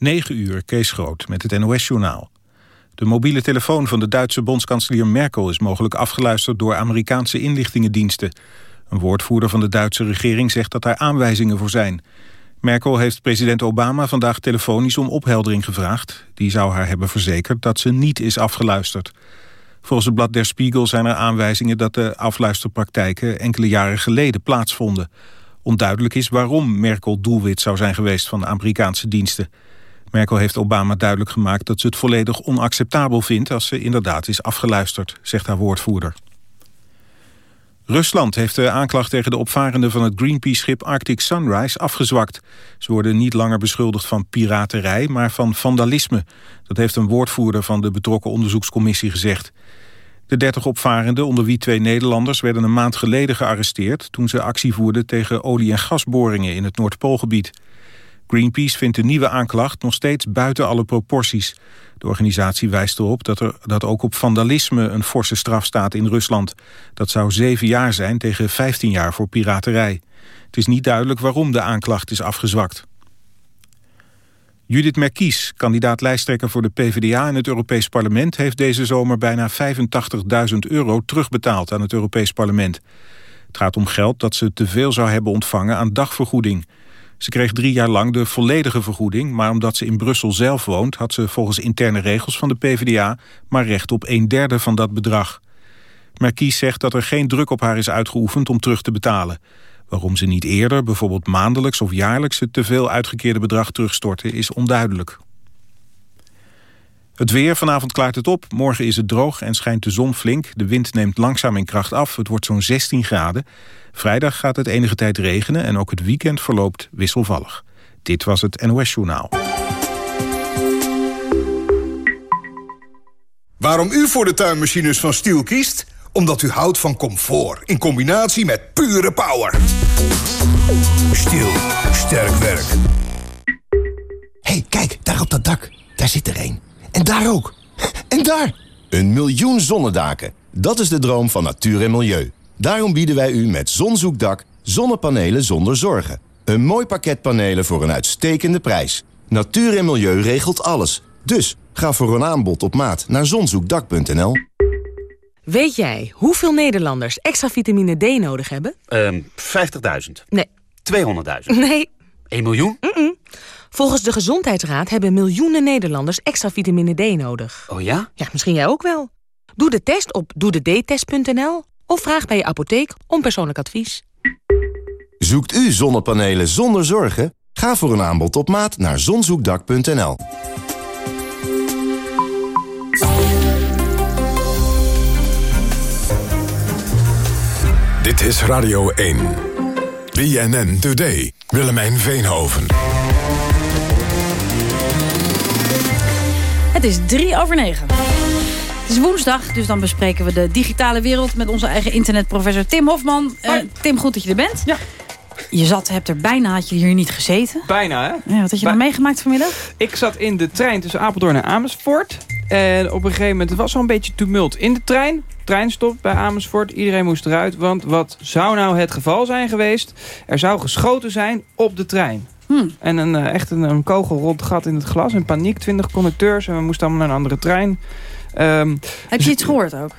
9 uur, Kees Groot, met het NOS-journaal. De mobiele telefoon van de Duitse bondskanselier Merkel... is mogelijk afgeluisterd door Amerikaanse inlichtingendiensten. Een woordvoerder van de Duitse regering zegt dat daar aanwijzingen voor zijn. Merkel heeft president Obama vandaag telefonisch om opheldering gevraagd. Die zou haar hebben verzekerd dat ze niet is afgeluisterd. Volgens het blad Der Spiegel zijn er aanwijzingen dat de afluisterpraktijken enkele jaren geleden plaatsvonden. Onduidelijk is waarom Merkel doelwit zou zijn geweest van de Amerikaanse diensten. Merkel heeft Obama duidelijk gemaakt dat ze het volledig onacceptabel vindt als ze inderdaad is afgeluisterd, zegt haar woordvoerder. Rusland heeft de aanklacht tegen de opvarenden van het Greenpeace-schip Arctic Sunrise afgezwakt. Ze worden niet langer beschuldigd van piraterij, maar van vandalisme. Dat heeft een woordvoerder van de betrokken onderzoekscommissie gezegd. De 30 opvarenden, onder wie twee Nederlanders, werden een maand geleden gearresteerd... toen ze actie voerden tegen olie- en gasboringen in het Noordpoolgebied. Greenpeace vindt de nieuwe aanklacht nog steeds buiten alle proporties. De organisatie wijst erop dat er dat ook op vandalisme een forse straf staat in Rusland. Dat zou zeven jaar zijn tegen 15 jaar voor piraterij. Het is niet duidelijk waarom de aanklacht is afgezwakt. Judith Merkies, kandidaat lijsttrekker voor de PvdA in het Europees Parlement... heeft deze zomer bijna 85.000 euro terugbetaald aan het Europees Parlement. Het gaat om geld dat ze te veel zou hebben ontvangen aan dagvergoeding. Ze kreeg drie jaar lang de volledige vergoeding... maar omdat ze in Brussel zelf woont... had ze volgens interne regels van de PvdA... maar recht op een derde van dat bedrag. Merkies zegt dat er geen druk op haar is uitgeoefend om terug te betalen. Waarom ze niet eerder, bijvoorbeeld maandelijks of jaarlijks... het teveel uitgekeerde bedrag terugstorten is onduidelijk. Het weer, vanavond klaart het op. Morgen is het droog en schijnt de zon flink. De wind neemt langzaam in kracht af. Het wordt zo'n 16 graden. Vrijdag gaat het enige tijd regenen en ook het weekend verloopt wisselvallig. Dit was het NOS Journaal. Waarom u voor de tuinmachines van Stiel kiest? Omdat u houdt van comfort in combinatie met pure power. Stiel, sterk werk. hey, kijk, daar op dat dak. Daar zit er een. En daar ook. En daar! Een miljoen zonnedaken. Dat is de droom van natuur en milieu. Daarom bieden wij u met Zonzoekdak zonnepanelen zonder zorgen. Een mooi pakket panelen voor een uitstekende prijs. Natuur en milieu regelt alles. Dus ga voor een aanbod op maat naar zonzoekdak.nl. Weet jij hoeveel Nederlanders extra vitamine D nodig hebben? Um, 50.000. Nee. 200.000. Nee. 1 miljoen? Mm -mm. Volgens de Gezondheidsraad hebben miljoenen Nederlanders extra vitamine D nodig. Oh ja? Ja, misschien jij ook wel. Doe de test op doedetest.nl of vraag bij je apotheek om persoonlijk advies. Zoekt u zonnepanelen zonder zorgen? Ga voor een aanbod op maat naar zonzoekdak.nl. Dit is Radio 1. BNN Today. Willemijn Veenhoven. Het is drie over negen. Het is woensdag, dus dan bespreken we de digitale wereld... met onze eigen internetprofessor Tim Hofman. Uh, Tim, goed dat je er bent. Ja. Je zat, hebt er bijna, had je hier niet gezeten. Bijna, hè? Ja, wat had je nou meegemaakt vanmiddag? Ik zat in de trein tussen Apeldoorn en Amersfoort. En op een gegeven moment, het was een beetje tumult in de trein. De trein stopt bij Amersfoort, iedereen moest eruit. Want wat zou nou het geval zijn geweest? Er zou geschoten zijn op de trein. Hmm. En een, uh, echt een, een kogel rond gat in het glas. In paniek, 20 conducteurs. En we moesten allemaal naar een andere trein. Um, Heb dus je iets gehoord ook?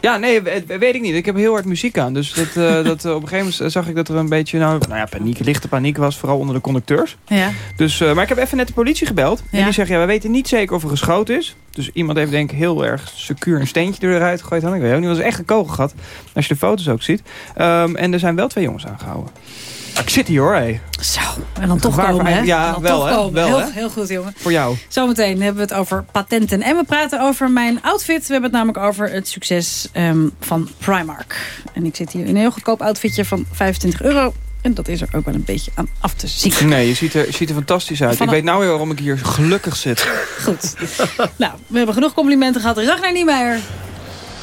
Ja, nee, weet ik niet. Ik heb heel hard muziek aan. Dus dat, uh, dat, uh, op een gegeven moment zag ik dat er een beetje nou, nou ja, paniek, lichte paniek was. Vooral onder de conducteurs. Ja. Dus, uh, maar ik heb even net de politie gebeld. Ja. En die zeggen, ja, we weten niet zeker of er geschoten is. Dus iemand heeft denk ik heel erg secuur een steentje eruit gegooid. Ik weet ook niet, het was echt een kogel gehad. Als je de foto's ook ziet. Um, en er zijn wel twee jongens aangehouden. Ik zit hier hoor, hé. Zo, en dan toch Gevaar komen, hè? Ja, dan wel, hè? Wel, heel, heel goed, jongen. Voor jou. Zometeen hebben we het over patenten. En we praten over mijn outfit. We hebben het namelijk over het succes um, van Primark. En ik zit hier in een heel goedkoop outfitje van 25 euro. En dat is er ook wel een beetje aan af te zien. Nee, je ziet er, je ziet er fantastisch uit. Van ik weet nou weer waarom ik hier gelukkig zit. Goed. nou, we hebben genoeg complimenten gehad. Ragnar Niemeyer.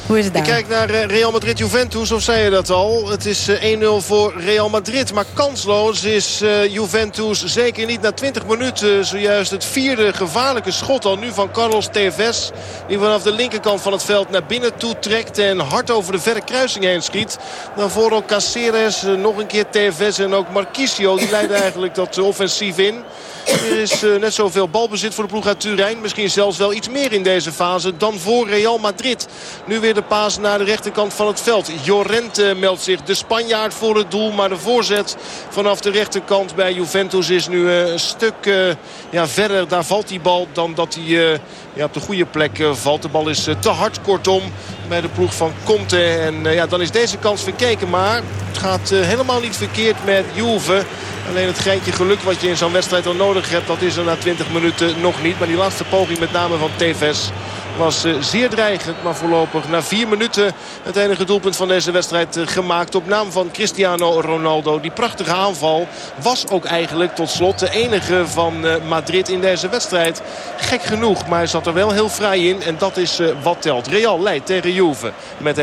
Hoe is het daar? Ik kijk naar eh, Real Madrid-Juventus, of zei je dat al? Het is eh, 1-0 voor Real Madrid. Maar kansloos is eh, Juventus zeker niet na 20 minuten. Zojuist het vierde gevaarlijke schot al nu van Carlos Tevez. Die vanaf de linkerkant van het veld naar binnen toe trekt. En hard over de verre kruising heen schiet. Dan voor ook Caceres, eh, nog een keer Tevez en ook Marquisio. Die leiden eigenlijk dat offensief in. Er is net zoveel balbezit voor de ploeg uit Turijn. Misschien zelfs wel iets meer in deze fase dan voor Real Madrid. Nu weer de paas naar de rechterkant van het veld. Jorente meldt zich de Spanjaard voor het doel. Maar de voorzet vanaf de rechterkant bij Juventus is nu uh, een stuk uh, ja, verder. Daar valt die bal dan dat hij ja, op de goede plek valt. De bal is te hard kortom bij de ploeg van Conte. En ja, dan is deze kans verkeken. Maar het gaat helemaal niet verkeerd met Juve. Alleen het geintje geluk wat je in zo'n wedstrijd al nodig hebt, dat is er na 20 minuten nog niet. Maar die laatste poging met name van Tevez was uh, zeer dreigend. Maar voorlopig na vier minuten het enige doelpunt van deze wedstrijd uh, gemaakt. Op naam van Cristiano Ronaldo. Die prachtige aanval was ook eigenlijk tot slot de enige van uh, Madrid in deze wedstrijd. Gek genoeg, maar hij zat er wel heel vrij in. En dat is wat telt. Real leidt tegen Juve met 1-0.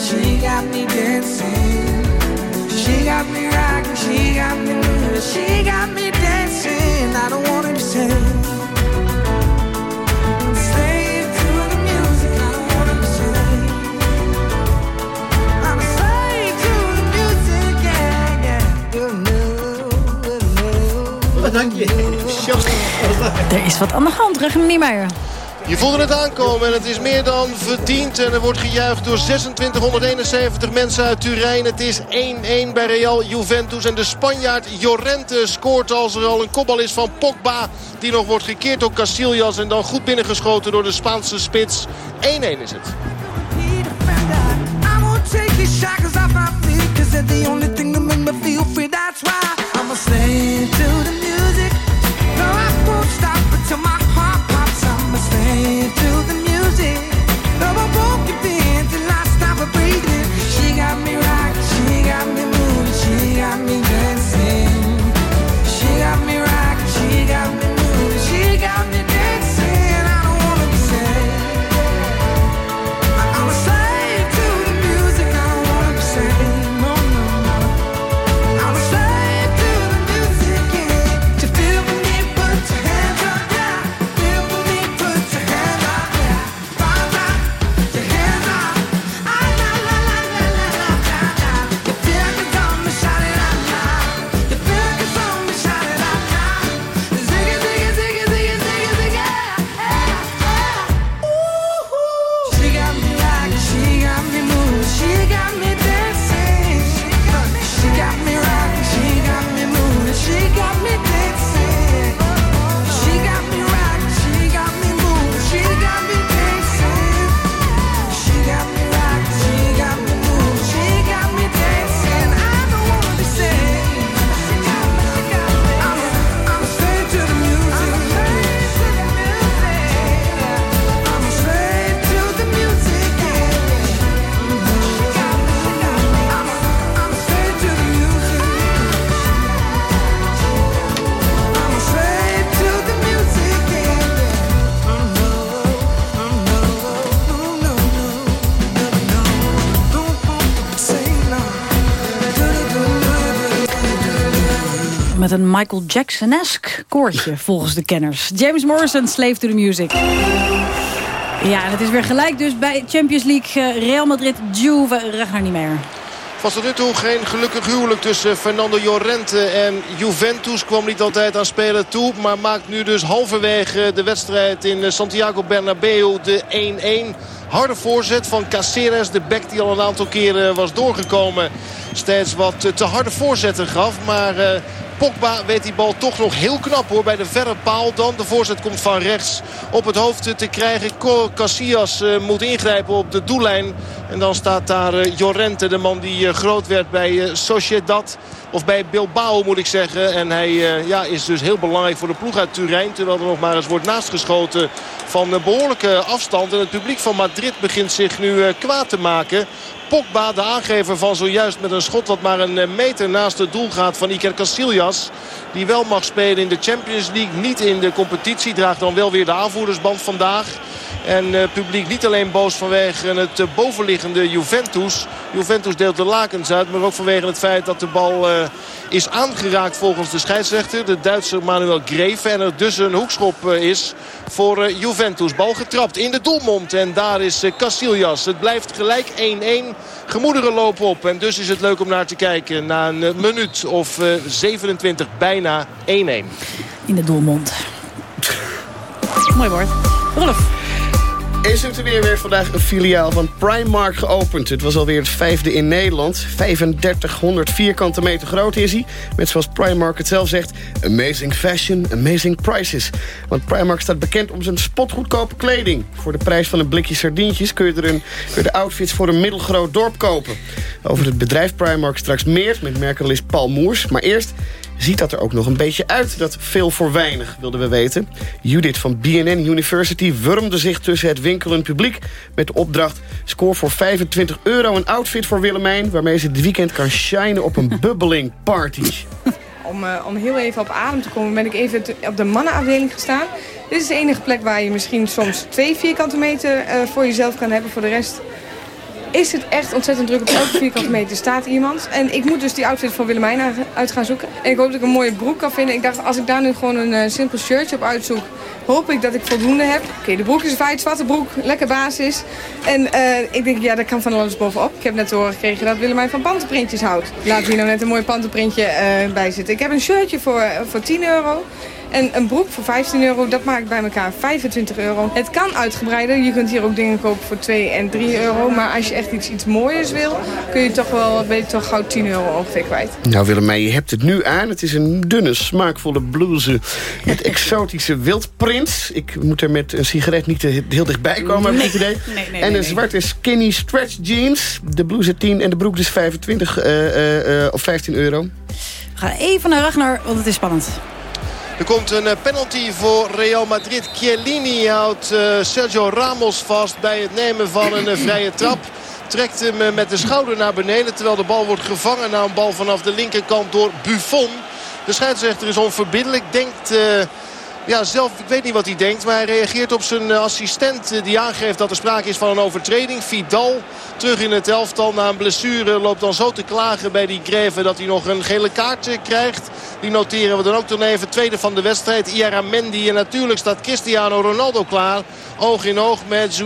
she got me dancing. She got me rocking, she got me moving, she got me dancing. I don't want to say. Oh, dank je. Er is wat aan de hand, Regeneer Niemeyer. Je voelde het aankomen en het is meer dan verdiend. En er wordt gejuicht door 2671 mensen uit Turijn. Het is 1-1 bij Real Juventus. En de Spanjaard Llorente scoort als er al een kopbal is van Pogba. Die nog wordt gekeerd door Casillas. En dan goed binnengeschoten door de Spaanse spits. 1-1 is het. Een Michael Jackson-esque koortje, volgens de kenners. James Morrison, Slave to the Music. Ja, en het is weer gelijk dus bij Champions League. eh, Real Madrid, Juve, Ragnar niet meer. Was tot nu toe geen gelukkig huwelijk tussen Fernando Llorente en Juventus. Kwam niet altijd aan spelen toe. Maar maakt nu dus halverwege de wedstrijd in Santiago Bernabeu de 1-1. Harde voorzet van Caceres. De bek die al een aantal keren was doorgekomen. Steeds wat eh, te harde voorzetten gaf. Maar eh, Pogba weet die bal toch nog heel knap hoor. Bij de verre paal dan. De voorzet komt van rechts op het hoofd te krijgen. Casillas eh, moet ingrijpen op de doellijn. En dan staat daar eh, Llorente, de man die eh, groot werd bij eh, Sociedad. Of bij Bilbao moet ik zeggen. En hij eh, ja, is dus heel belangrijk voor de ploeg uit Turijn. Terwijl er nog maar eens wordt naastgeschoten van een behoorlijke afstand. En het publiek van Madrid begint zich nu eh, kwaad te maken. Pogba, de aangever van zojuist met een schot wat maar een eh, meter naast het doel gaat van Iker Casillas. Die wel mag spelen in de Champions League, niet in de competitie. Draagt dan wel weer de aanvoerdersband vandaag. En het publiek niet alleen boos vanwege het eh, bovenliggende Juventus. Juventus deelt de lakens uit. Maar ook vanwege het feit dat de bal eh, is aangeraakt volgens de scheidsrechter. De Duitse Manuel Greve. En er dus een hoekschop eh, is voor eh, Juventus. Bal getrapt in de doelmond. En daar is eh, Casillas. Het blijft gelijk 1-1. Gemoederen lopen op. En dus is het leuk om naar te kijken. Na een eh, minuut of eh, 27 bijna 1-1. In de doelmond. Mooi woord. Rolf. In Zoetermeer werd vandaag een filiaal van Primark geopend. Het was alweer het vijfde in Nederland. 3500 vierkante meter groot is hij. Met zoals Primark het zelf zegt... Amazing fashion, amazing prices. Want Primark staat bekend om zijn spotgoedkope kleding. Voor de prijs van een blikje sardientjes... kun je er een, kun je de outfits voor een middelgroot dorp kopen. Over het bedrijf Primark straks meer... met merkenlist Paul Moers. Maar eerst ziet dat er ook nog een beetje uit. Dat veel voor weinig, wilden we weten. Judith van BNN University wurmde zich tussen het winkelend publiek... met de opdracht, score voor 25 euro een outfit voor Willemijn... waarmee ze dit weekend kan shinen op een bubbeling party. Om, eh, om heel even op adem te komen ben ik even te- op de mannenafdeling gestaan. Dit is de enige plek waar je misschien soms twee vierkante meter eh, voor jezelf kan hebben. Voor de rest is het echt ontzettend druk. Op elke vierkante meter staat iemand. En ik moet dus die outfit van Willemijn uit- gaan zoeken. En ik hoop dat ik een mooie broek kan vinden. Ik dacht, als ik daar nu gewoon een eh, simpel shirtje op uitzoek... hoop ik dat ik voldoende heb. Oké, de broek is feit, zwarte broek, lekker basis. En eh, ik denk, ja, daar kan van alles bovenop. Ik heb net horen gekregen dat Willemijn van pantenprintjes houdt. Laat hier nou net een mooi pantenprintje eh, bij zitten. Ik heb een shirtje voor, voor 10 euro. En een broek voor 15 euro, dat maakt bij elkaar 25 euro. Het kan uitgebreider. Je kunt hier ook dingen kopen voor 2 en 3 euro. Maar als je echt iets, iets mooiers wil, kun je toch wel ben je toch gauw 10 euro ongeveer kwijt. Nou Willemijn, je hebt het nu aan. Het is een dunne, smaakvolle blouse met exotische wildprints. Ik moet er met een sigaret niet heel dichtbij komen, heb ik het idee. nee, nee, en nee, een zwarte skinny stretch jeans. De blouse 10 en de broek dus 25 eh, eh, eh, of 15 euro. We gaan even naar Ragnar, want het is spannend. Er komt een eh, penalty voor Real Madrid. Chiellini houdt eh, Sergio Ramos vast bij het nemen van een eh, vrije trap. Trekt hem met de schouder naar beneden. Terwijl de bal wordt gevangen na een bal vanaf de linkerkant door Buffon. De scheidsrechter is onverbiddelijk. Denkt... ja, zelf, ik weet niet wat hij denkt. Maar hij reageert op zijn eh, assistent eh, die aangeeft dat er sprake is van een overtreding. Vidal terug in het elftal na een blessure loopt dan zo te klagen bij die Greve dat hij nog een gele kaart eh, krijgt. Die noteren we dan ook dan even. Tweede van de wedstrijd, Iara Mendy. En natuurlijk staat Cristiano Ronaldo klaar. Oog in oog met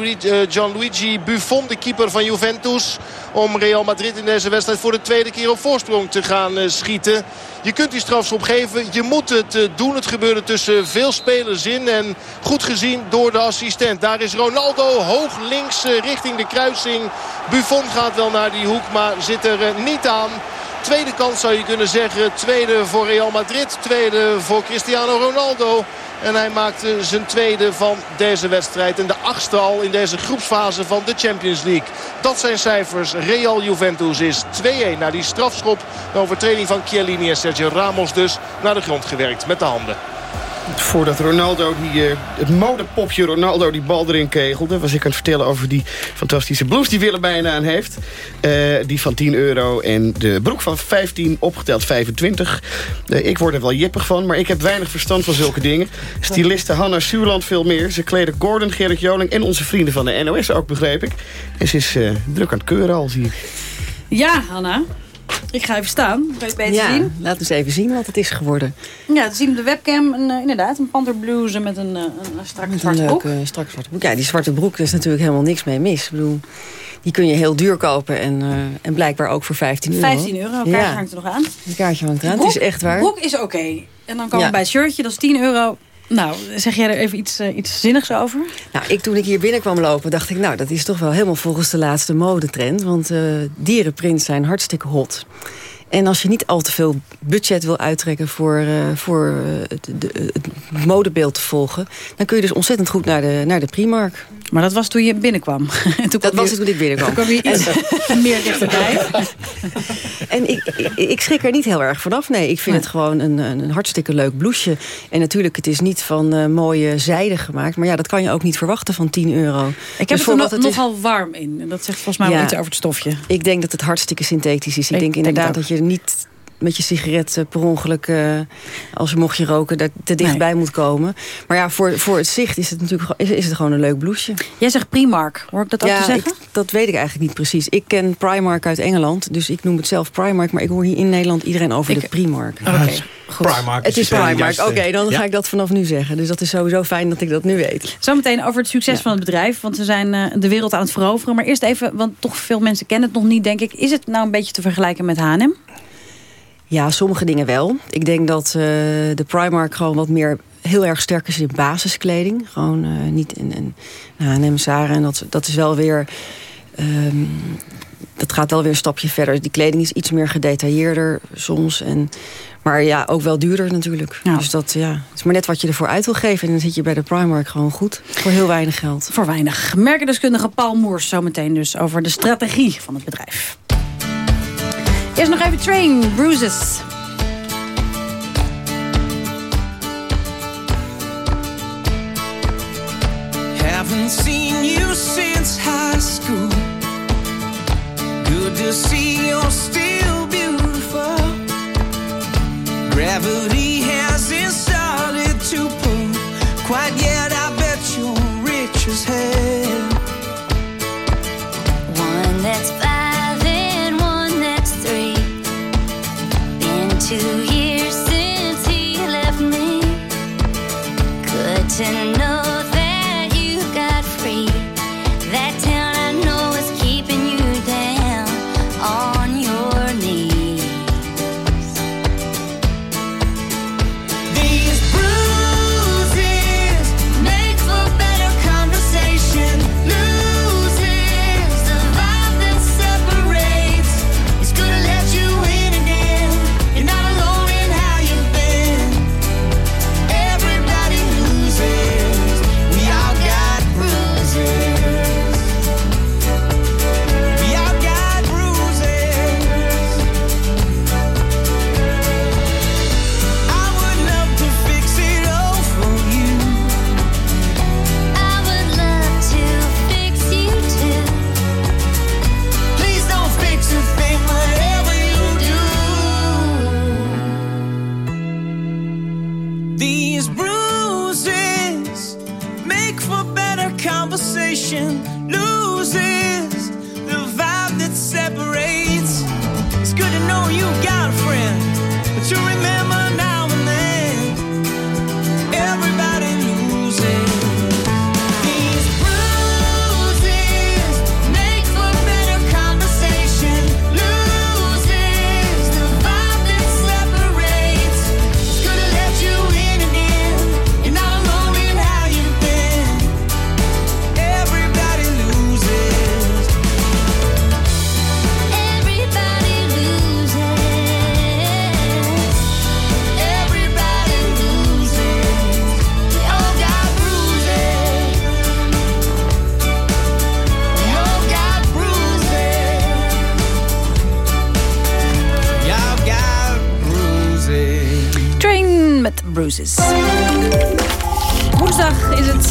Gianluigi Buffon, de keeper van Juventus. Om Real Madrid in deze wedstrijd voor de tweede keer op voorsprong te gaan schieten. Je kunt die strafschop geven. Je moet het doen. Het gebeurde tussen veel spelers in. En goed gezien door de assistent. Daar is Ronaldo hoog links eh, richting de kruising. Buffon gaat wel naar die hoek. Maar zit er eh, niet aan. Tweede kans zou je kunnen zeggen. Tweede voor Real Madrid. Tweede voor Cristiano Ronaldo. En hij maakte zijn tweede van deze wedstrijd. En de achtste al in deze groepsfase van de Champions League. Dat zijn cijfers. Real Juventus is 2-1 na die strafschop. De overtreding van Chiellini en Sergio Ramos dus naar de grond gewerkt met de handen. Voordat Ronaldo, die, eh, het modepopje Ronaldo die bal erin kegelde... was ik aan het vertellen over die fantastische blouse die Willemijn aan heeft. Eh, die van 10 euro en de broek van 15, opgeteld 25. Eh, ik word er wel jippig van, maar ik heb weinig verstand van zulke dingen. Styliste Hanna Suurland veel meer. Ze kleden Gordon, Gerrit Joling en onze vrienden van de NOS ook, begreep ik. En ze is druk aan het keuren al, zie. Ja, Hanna. Ik ga even staan. Kan je het beter Ja, zien? laten we eens even zien wat het is geworden. Ja, te zien op de webcam. Een, eh, inderdaad, een panterblouse met een, eh, een strak Met een zwart broek. leuke, strak zwarte broek. Ja, die zwarte broek is natuurlijk helemaal niks mee mis. Ik bedoel, die kun je heel duur kopen en, eh, en blijkbaar ook voor 15 euro. 15 euro, een kaartje hangt er nog aan. Een kaartje hangt eraan, Broek- het is echt waar. Broek is oké. En dan komen Ja. we bij het shirtje, dat is 10 euro. Nou, zeg jij er even iets, eh, iets zinnigs over? Nou, ik, toen ik hier binnenkwam lopen, dacht ik... nou, dat is toch wel helemaal volgens de laatste modetrend. Want dierenprints zijn hartstikke hot. En als je niet al te veel budget wil uittrekken... voor, eh, voor het, de- het modebeeld te volgen... dan kun je dus ontzettend goed naar de, naar de Primark. Maar dat was toen je binnenkwam. toen dat was het toen ik binnenkwam. Toen kwam je iets meer dichterbij. En ik, ik, ik schrik er niet heel erg vanaf. Nee, ik vind het gewoon een, een, een hartstikke leuk blouseje. En natuurlijk, het is niet van eh, mooie zijde gemaakt. Maar ja, dat kan je ook niet verwachten van 10 euro. Ik heb Dus het er wat nog, het is- nogal warm in. En dat zegt volgens mij wel iets over het stofje. Ik denk dat het hartstikke synthetisch is. Ik, Ik denk denk inderdaad dat je niet met je sigaret eh, per ongeluk, eh, als je mocht je roken, daar te dichtbij moet komen. Maar ja, voor, voor het zicht is het natuurlijk gewoon- is, is het gewoon een leuk blouseje. Jij zegt Primark, hoor ik dat ook ja, te zeggen? ik- dat weet ik eigenlijk niet precies. Ik ken Primark uit Engeland, dus ik noem het zelf Primark. Maar ik hoor hier in Nederland iedereen over de Primark. Oké, goed. Primark Het is de Primark, juiste- oké, dan Ja. ga ik dat vanaf nu zeggen. Dus dat is sowieso fijn dat ik dat nu weet. Zometeen over het succes van het bedrijf. Want we zijn eh, de wereld aan het veroveren. Maar eerst even, want toch veel mensen kennen het nog niet, denk ik. Is het nou een beetje te vergelijken met H&M? Ja, sommige dingen wel. Ik denk dat eh, de Primark gewoon wat meer heel erg sterk is in basiskleding. Gewoon eh, niet in, in H&M, Zara. En dat, dat is wel weer... ehm, dat gaat wel weer een stapje verder. Die kleding is iets meer gedetailleerder soms. En, maar ja, ook wel duurder natuurlijk. Dus dat ja, het is maar net wat je ervoor uit wil geven. En dan zit je bij de Primark gewoon goed. Voor heel weinig geld. Voor weinig. Merkendeskundige Paul Moers zometeen dus over de strategie van het bedrijf. Eerst nog even Train, Bruises. Haven't seen you since high school. Good to see you're still beautiful. Gravity hasn't started to pull quite yet. I bet you're rich as hell. One that's five Been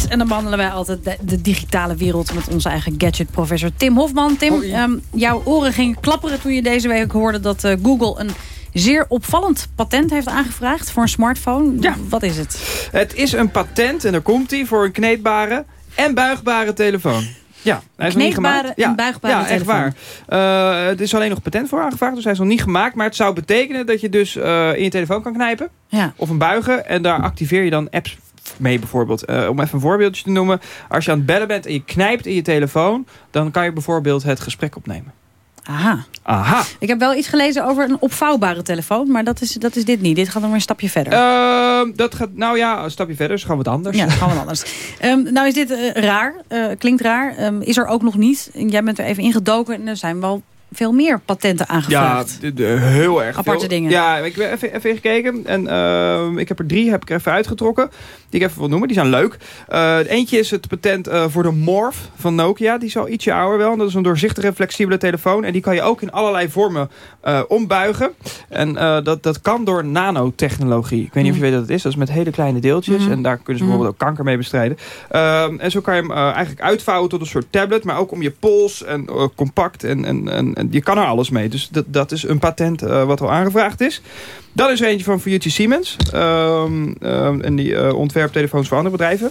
En dan behandelen wij altijd de, de digitale wereld... met onze eigen gadget-professor Tim Hofman. Tim, ehm, jouw oren gingen klapperen toen je deze week hoorde... dat eh, Google een zeer opvallend patent heeft aangevraagd voor een smartphone. Ja. Wat is het? Het is een patent, en daar komt hij, voor een kneedbare en buigbare telefoon. Ja, hij is nog niet gemaakt. en ja, buigbare Ja, echt telefoon. waar. Uh, het is alleen nog patent voor aangevraagd, dus hij is nog niet gemaakt. Maar het zou betekenen dat je dus uh, in je telefoon kan knijpen. Ja. Of een buigen. En daar activeer je dan apps mee bijvoorbeeld. Uh, om even een voorbeeldje te noemen. Als je aan het bellen bent en je knijpt in je telefoon... dan kan je bijvoorbeeld het gesprek opnemen. Aha. Aha. Ik heb wel iets gelezen over een opvouwbare telefoon, maar dat is, dat is dit niet. Dit gaat nog een stapje verder. Ehm, dat gaat, nou ja, een stapje verder, is gewoon wat anders. Ja, gewoon wat anders. Ehm, nou is dit eh, raar, eh, klinkt raar. Ehm, is er ook nog niet. Jij bent er even ingedoken en er zijn wel veel meer patenten Ja, aangevraagd. d- d- heel erg Aparte veel. dingen. Ja, ik heb even, even gekeken. En ehm, ik heb er drie heb ik er even uitgetrokken. Die ik even wil noemen. Die zijn leuk. Eh, eentje is het patent eh, voor de Morph van Nokia. Die is al ietsje ouder wel. Dat is een doorzichtige, flexibele telefoon. En die kan je ook in allerlei vormen eh, ombuigen. En dat, dat kan door nanotechnologie. Ik weet niet of je weet wat het is. Dat is met hele kleine deeltjes. Mhm. En daar kunnen ze bijvoorbeeld ook kanker mee bestrijden. Ehm, en zo kan je hem eigenlijk uitvouwen tot een soort tablet. Maar ook om je pols en compact. En, en, en je kan er alles mee. Dus dat, dat is een patent eh, wat al aangevraagd is. Dan is eentje van Fujitsu Siemens. Ehm, ehm, en die eh, ontwerpt telefoons voor andere bedrijven.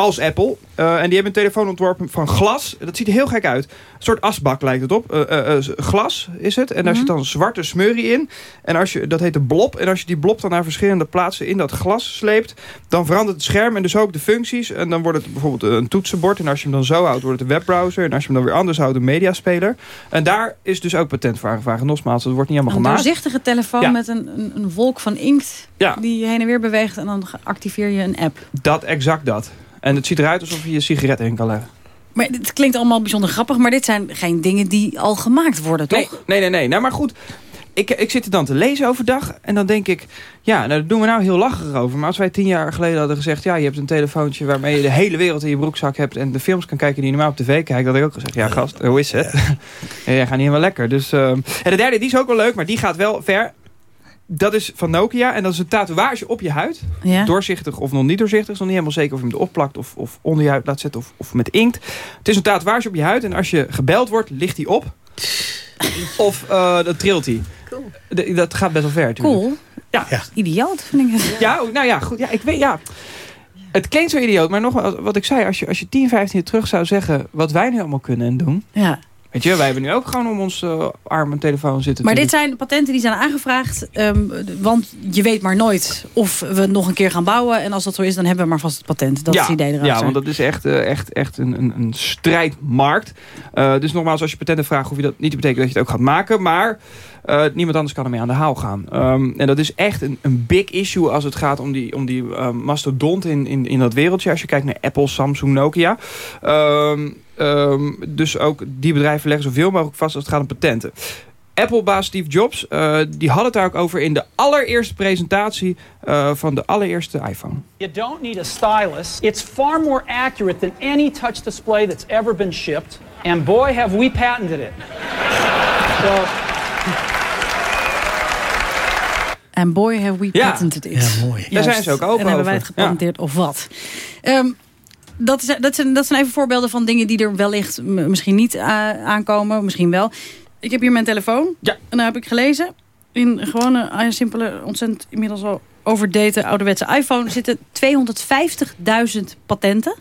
Als Apple. Eh, en die hebben een telefoon ontworpen van glas. Dat ziet er heel gek uit. Een soort asbak lijkt het op. Eh, eh, glas is het. En daar zit dan zwarte smurrie in. En als je, dat heet de blob. En als je die blob dan naar verschillende plaatsen in dat glas sleept... dan verandert het scherm en dus ook de functies. En dan wordt het bijvoorbeeld een toetsenbord. En als je hem dan zo houdt, wordt het een webbrowser. En als je hem dan weer anders houdt, een mediaspeler. En daar is dus ook patent voor aangevraagd. Nogmaals, dat wordt niet allemaal Een gemaakt. doorzichtige telefoon Ja. met een, een, een wolk van inkt Ja. die heen en weer beweegt. En dan activeer je een app. Dat, exact dat. En het ziet eruit alsof je je sigaret in kan leggen. Maar het klinkt allemaal bijzonder grappig. Maar dit zijn geen dingen die al gemaakt worden, toch? Nee, nee, nee. nee. Nou, maar goed. Ik, ik zit er dan te lezen overdag. En dan denk ik, ja, nou, daar doen we nou heel lacherig over. Maar als wij tien jaar geleden hadden gezegd... ja, je hebt een telefoontje waarmee je de hele wereld in je broekzak hebt... en de films kan kijken die je normaal op tv kijkt... had ik ook gezegd, ja gast, hoe is het? ja, jij gaat niet helemaal lekker. Dus, ehm, En de derde, die is ook wel leuk, maar die gaat wel ver. Dat is van Nokia en dat is een tatoeage op je huid. Ja. Doorzichtig of nog niet doorzichtig. is nog niet helemaal zeker of je hem erop plakt of, of onder je huid laat zetten of, of met inkt. Het is een tatoeage op je huid en als je gebeld wordt, ligt die op. Of eh dat trilt hij. De- Dat gaat best wel ver natuurlijk. Cool. Ja. Idioot, vind ik het. Ja, nou ja, goed. Ja, ik weet, ja. Het klinkt zo idioot, maar nogmaals, wat ik zei, als je, als je 10, 15 jaar terug zou zeggen wat wij nu allemaal kunnen en doen. Ja. Weet je, wij hebben nu ook gewoon om ons eh, arm en telefoon zitten. Maar dit zijn patenten die zijn aangevraagd. ehm, want je weet maar nooit of we nog een keer gaan bouwen. En als dat zo is, dan hebben we maar vast het patent. Dat ja, is het idee erachter. Ja, want dat is echt, eh, echt, echt een, een, een strijdmarkt. Eh, dus nogmaals, als je patenten vraagt, hoef je dat niet te betekenen dat je het ook gaat maken. Maar niemand anders kan ermee aan de haal gaan. Ehm, en dat is echt een, een big issue als het gaat om die, om die eh, mastodont in, in, in dat wereldje. Als je kijkt naar Apple, Samsung, Nokia. Ehm, ehm, dus ook die bedrijven leggen zoveel mogelijk vast als het gaat om patenten. Apple-baas Steve Jobs, eh, die had het daar ook over in de allereerste presentatie eh, van de allereerste iPhone. You don't need a stylus. It's far more accurate than any touch display that's ever been shipped. And boy, have we patented it. So, En boy have we Ja. patented it. Ja, mooi. Daar zijn ze ook open En hebben wij het gepatenteerd of wat. Ehm, dat, is, dat, zijn, dat zijn even voorbeelden van dingen die er wellicht misschien niet a- aankomen. Misschien wel. Ik heb hier mijn telefoon. Ja. En daar heb ik gelezen. In een gewone, ah, simpele, ontzettend inmiddels al overdate ouderwetse iPhone... zitten 250.000 patenten.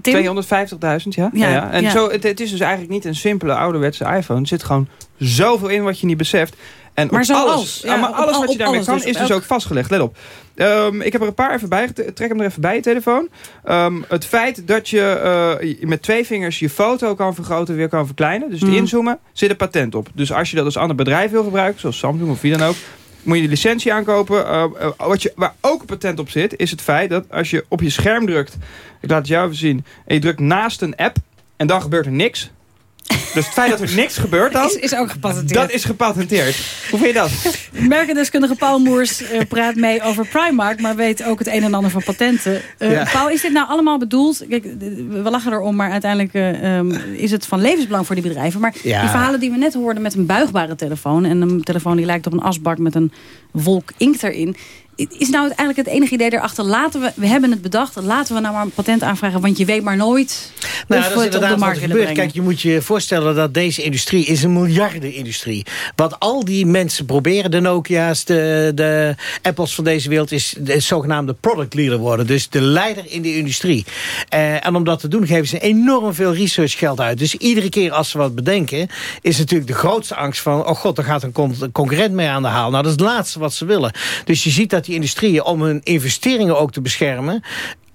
Tim? 250.000, ja. Ja, ja, ja. En ja. Zo, het, het is dus eigenlijk niet een simpele ouderwetse iPhone. Er zit gewoon zoveel in wat je niet beseft. En Maar alles, Ja, maar alles al- wat je daarmee kan, dus, is dus elk- ook vastgelegd. Let op. Ehm, ik heb er een paar even bij. Trek hem er even bij, je telefoon. Ehm, het feit dat je eh, met twee vingers je foto kan vergroten, weer kan verkleinen. Dus het Mm. inzoomen, zit een patent op. Dus als je dat als ander bedrijf wil gebruiken, zoals Samsung of wie dan ook, moet je de licentie aankopen. Eh, eh, wat je, waar ook een patent op zit, is het feit dat als je op je scherm drukt, ik laat het jou even zien, en je drukt naast een app en dan gebeurt er niks. Dus het feit dat er niks gebeurt dan, Is, is ook gepatenteerd. dat is gepatenteerd. Hoe vind je dat? Merkendeskundige Paul Moers eh, praat mee over Primark... maar weet ook het een en ander van patenten. Eh, Ja. Paul, is dit nou allemaal bedoeld... Kijk, we lachen erom, maar uiteindelijk eh, ehm, is het van levensbelang voor die bedrijven. Maar Ja. die verhalen die we net hoorden met een buigbare telefoon... en een telefoon die lijkt op een asbak met een wolk inkt erin... Is nou uiteindelijk het enige idee erachter? Laten we, we hebben het bedacht, laten we nou maar een patent aanvragen... want je weet maar nooit Nou, of dat we het op de markt willen gebeurt. brengen. Kijk, je moet je voorstellen dat deze industrie is een miljardenindustrie. Wat al die mensen proberen, de Nokia's, de, de Apples van deze wereld... is de zogenaamde product leader worden. Dus de leider in de industrie. Eh, en om dat te doen geven ze enorm veel research geld uit. Dus iedere keer als ze wat bedenken... is natuurlijk de grootste angst van... oh god, er gaat een con- concurrent mee aan de haal. Nou, dat is het laatste wat ze willen. Dus je ziet dat die industrieën om hun investeringen ook te beschermen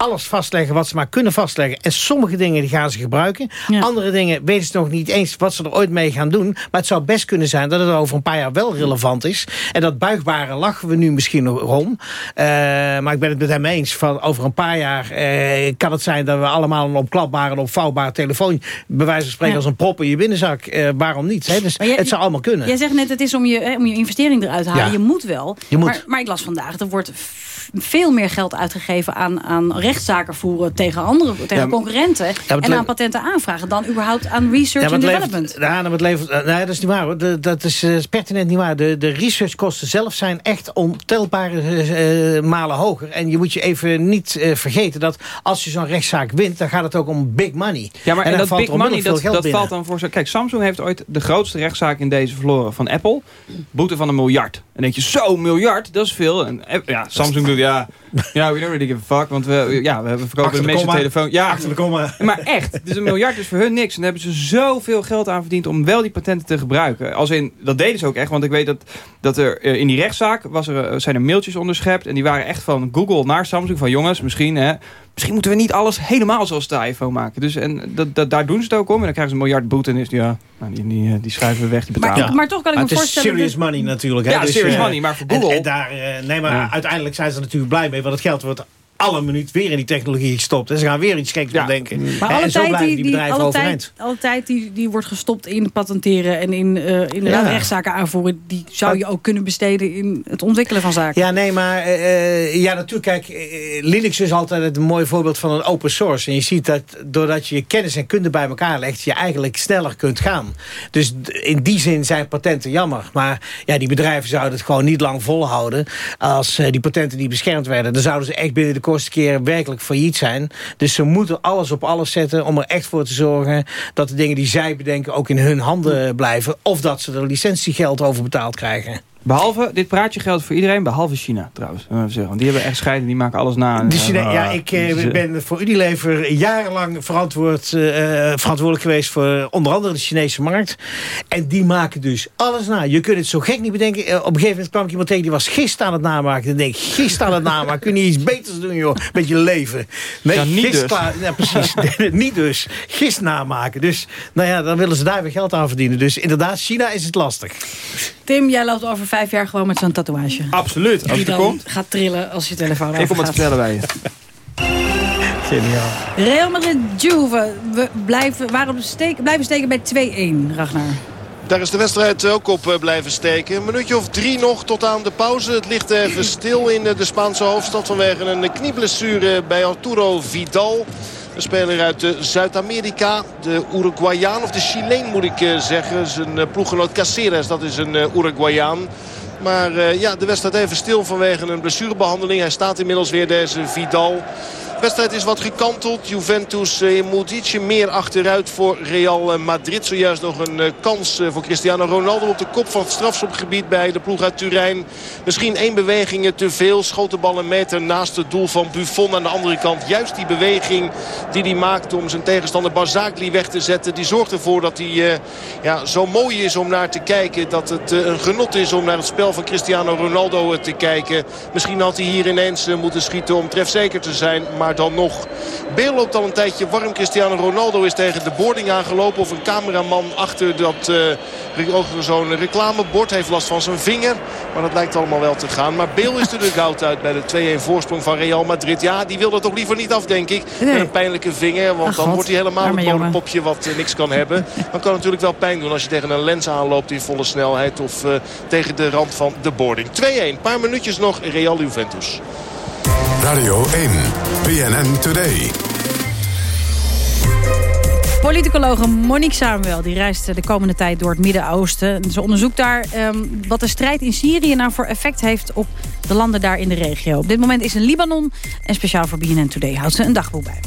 alles vastleggen wat ze maar kunnen vastleggen. En sommige dingen die gaan ze gebruiken. Andere dingen weten ze nog niet eens wat ze er ooit mee gaan doen. Maar het zou best kunnen zijn dat het over een paar jaar wel relevant is. En dat buigbare lachen we nu misschien nog om. Eh, maar ik ben het met hem eens. Van over een paar jaar eh, kan het zijn dat we allemaal een opklapbare en opvouwbare telefoon... bij wijze van spreken Ja. als een prop in je binnenzak. Eh, waarom niet? Hè? Dus jij- het zou allemaal kunnen. Jij zegt net, het is om je, om je investering eruit te halen. Ja. Je moet wel. Je moet. Maar, maar ik las vandaag, er wordt veel meer geld uitgegeven aan, aan rechtszaken voeren tegen andere tegen Ja, concurrenten. en aan patenten aanvragen dan überhaupt aan research maar en development. levert, ja, maar het levert, nee, dat is niet waar. Hoor. De- dat is, eh, is pertinent niet waar. De, de researchkosten zelf zijn echt ontelbare eh, malen hoger. En je moet je even niet eh, vergeten dat als je zo'n rechtszaak wint... dan gaat het ook om big money. Ja, maar en, dat valt big money, dat, valt dan voor zo. Kijk, Samsung heeft ooit de grootste rechtszaak in deze verloren van Apple. Boete van een miljard. En dan denk je, zo, miljard, dat is veel. En ja, Samsung ja, ja, we don't really give a fuck. Want we, ja, we hebben verkopen Achter de meeste telefoon. Ja, Achter de. Maar echt, dus een miljard is voor hun niks. En daar hebben ze zoveel geld aan verdiend om wel die patenten te gebruiken. Als in, dat deden ze ook echt, want ik weet dat, dat er eh, in die rechtszaak was er, eh, zijn er mailtjes onderschept. En die waren echt van Google naar Samsung. Van jongens, misschien, hè, misschien moeten we niet alles helemaal zoals de iPhone maken. Dus en dat, dat, daar doen ze het ook om. En dan krijgen ze een miljard boete. En is ja, nou, die, die, eh, die schuiven we weg, die betalen. Maar, maar toch kan ik me het is voorstellen... serious dat- money natuurlijk. Hè? Ja, Dus, serious eh, money, maar voor en- Google- En, daar, eh, nee, maar Ja. uiteindelijk zijn ze er natuurlijk blij mee. Want het geld wordt alle minuut weer in die technologie gestopt. En ze gaan weer iets geks bedenken. Maar en alle zo tijd, blijven die, die die, bedrijven alle overeind. tijd, alle tijd die, die wordt gestopt in patenteren en in eh, inderdaad Ja. rechtszaken aanvoeren... die zou je ook kunnen besteden in het ontwikkelen van zaken. Ja, nee, maar eh, eh, ja, natuurlijk, kijk, Linux is altijd een mooi voorbeeld van een open source. En je ziet dat doordat je je kennis en kunde bij elkaar legt, je eigenlijk sneller kunt gaan. Dus in die zin zijn patenten jammer. Maar ja, die bedrijven zouden het gewoon niet lang volhouden. Als eh, die patenten niet beschermd werden, dan zouden ze echt binnen de kortste keren werkelijk failliet zijn. Dus ze moeten alles op alles zetten om er echt voor te zorgen dat de dingen die zij bedenken ook in hun handen blijven. Of dat ze er licentiegeld over betaald krijgen. Behalve, dit praatje geldt voor iedereen, behalve China trouwens. Zeggen. Want die hebben echt scheiden, die maken alles na. En, De Chine- eh, ja, ik eh, ben voor Unilever jarenlang verantwoord, eh, verantwoordelijk geweest voor onder andere de Chinese markt. En die maken dus alles na. Je kunt het zo gek niet bedenken. Op een gegeven moment kwam ik iemand tegen die was gist aan het namaken. Dan denk ik, gist aan het namaken. Kun je iets beters doen, joh, met je leven? Nee, Ja, niet dus. klaar. Ja, precies. niet dus. Gist namaken. Dus, nou ja, dan willen ze daar weer geld aan verdienen. Dus inderdaad, China is het lastig. Tim, jij loopt over vijf jaar gewoon met zo'n tatoeage. Absoluut, als Die er dan komt. gaat trillen als je telefoon Ik kom het vertellen bij je. Geniaal. Real Madrid Juve. We blijven, waren steken, blijven steken bij 2-1, Ragnar. Daar is de wedstrijd ook op eh, blijven steken. Een minuutje of drie nog tot aan de pauze. Het ligt even stil in eh, de Spaanse hoofdstad vanwege een knieblessure bij Arturo Vidal. Speler uit eh, Zuid-Amerika. De Uruguayaan, of de Chileen moet ik eh, zeggen. Zijn eh, ploeggenoot Caceres, dat is een Uruguayaan. Maar eh, ja, de wedstrijd even stil vanwege een blessurebehandeling. Hij staat inmiddels weer deze Vidal. De wedstrijd is wat gekanteld. Juventus eh, moet ietsje meer achteruit voor Real Madrid. Zojuist nog een eh, kans eh, voor Cristiano Ronaldo op de kop van het strafschopgebied bij de ploeg uit Turijn. Misschien één beweging eh, te veel. Schoot de bal een meter naast het doel van Buffon. Aan de andere kant juist die beweging die hij maakte om zijn tegenstander Barzagli weg te zetten. Die zorgt ervoor dat hij eh, ja, zo mooi is om naar te kijken. Dat het eh, een genot is om naar het spel van Cristiano Ronaldo te kijken. Misschien had hij hier ineens eh, moeten schieten om trefzeker te zijn. Maar dan nog. Beel loopt al een tijdje warm. Cristiano Ronaldo is tegen de boarding aangelopen. Of een cameraman achter dat eh, zo'n reclamebord heeft last van zijn vinger. Maar dat lijkt allemaal wel te gaan. Maar Beel is de dugout uit bij de 2-1 voorsprong van Real Madrid. Ja, die wil er toch liever niet af, denk ik. Nee. Met een pijnlijke vinger. Want Ach, dan God. wordt hij helemaal een jongen. molenpopje wat eh, niks kan hebben. Dan kan natuurlijk wel pijn doen als je tegen een lens aanloopt in volle snelheid. Of tegen de rand van de boarding. 2-1. Een paar minuutjes nog. Real Juventus. Radio 1, BNN Today. Politicologe Monique Samuel die reist de komende tijd door het Midden-Oosten. Ze onderzoekt daar ehm, wat de strijd in Syrië nou voor effect heeft op de landen daar in de regio. Op dit moment is in Libanon en speciaal voor BNN Today houdt ze een dagboek bij.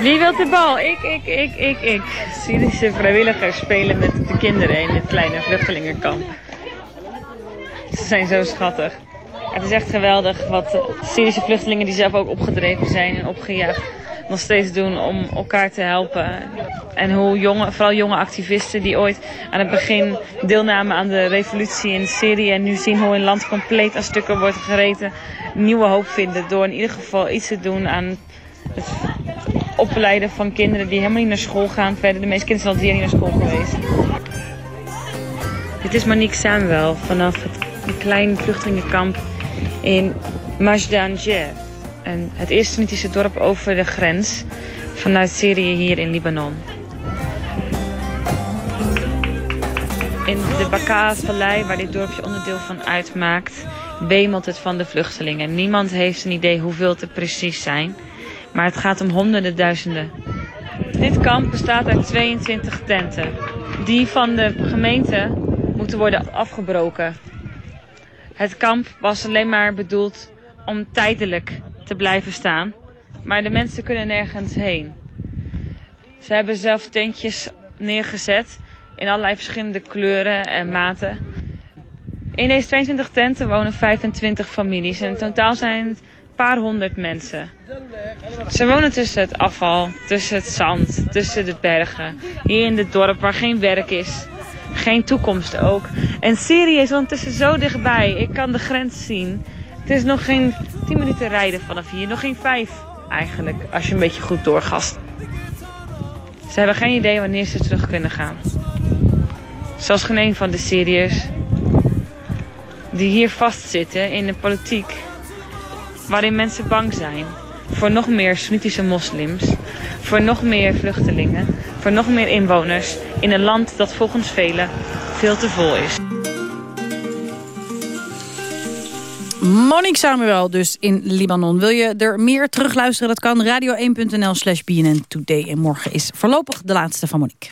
Wie wil de bal? Ik, ik, ik, ik, ik. Syrische vrijwilligers spelen met de kinderen in het kleine vluchtelingenkamp. Ze zijn zo schattig. Het is echt geweldig wat Syrische vluchtelingen die zelf ook opgedreven zijn en opgejaagd nog steeds doen om elkaar te helpen. En hoe jonge, vooral jonge activisten die ooit aan het begin deelnamen aan de revolutie in Syrië en nu zien hoe een land compleet aan stukken wordt gereten, nieuwe hoop vinden door in ieder geval iets te doen aan het opleiden van kinderen die helemaal niet naar school gaan. Verder, de meeste kinderen zijn al niet naar school geweest. Dit is Monique Samuel vanaf het een klein vluchtelingenkamp in Majdanger. En het eerste Sunnitische dorp over de grens vanuit Syrië hier in Libanon. In de Baka-vallei, waar dit dorpje onderdeel van uitmaakt, wemelt het van de vluchtelingen. Niemand heeft een idee hoeveel het precies zijn, maar het gaat om honderden duizenden. Dit kamp bestaat uit 22 tenten. Die van de gemeente moeten worden afgebroken. Het kamp was alleen maar bedoeld om tijdelijk te blijven staan. Maar de mensen kunnen nergens heen. Ze hebben zelf tentjes neergezet in allerlei verschillende kleuren en maten. In deze 22 tenten wonen 25 families en in totaal zijn het paar honderd mensen. Ze wonen tussen het afval, tussen het zand, tussen de bergen. Hier in dit dorp waar geen werk is. Geen toekomst ook. En Syrië is ondertussen zo dichtbij. Ik kan de grens zien. Het is nog geen 10 minuten rijden vanaf hier. Nog geen 5 eigenlijk, als je een beetje goed doorgast. Ze hebben geen idee wanneer ze terug kunnen gaan. Zoals geen een van de Syriërs die hier vastzitten in de politiek. Waarin mensen bang zijn voor nog meer Soenitische moslims, voor nog meer vluchtelingen, voor nog meer inwoners in een land dat volgens velen veel te vol is. Monique Samuel dus in Libanon. Wil je er meer terugluisteren? Dat kan radio1.nl slash BNN Today. En morgen is voorlopig de laatste van Monique.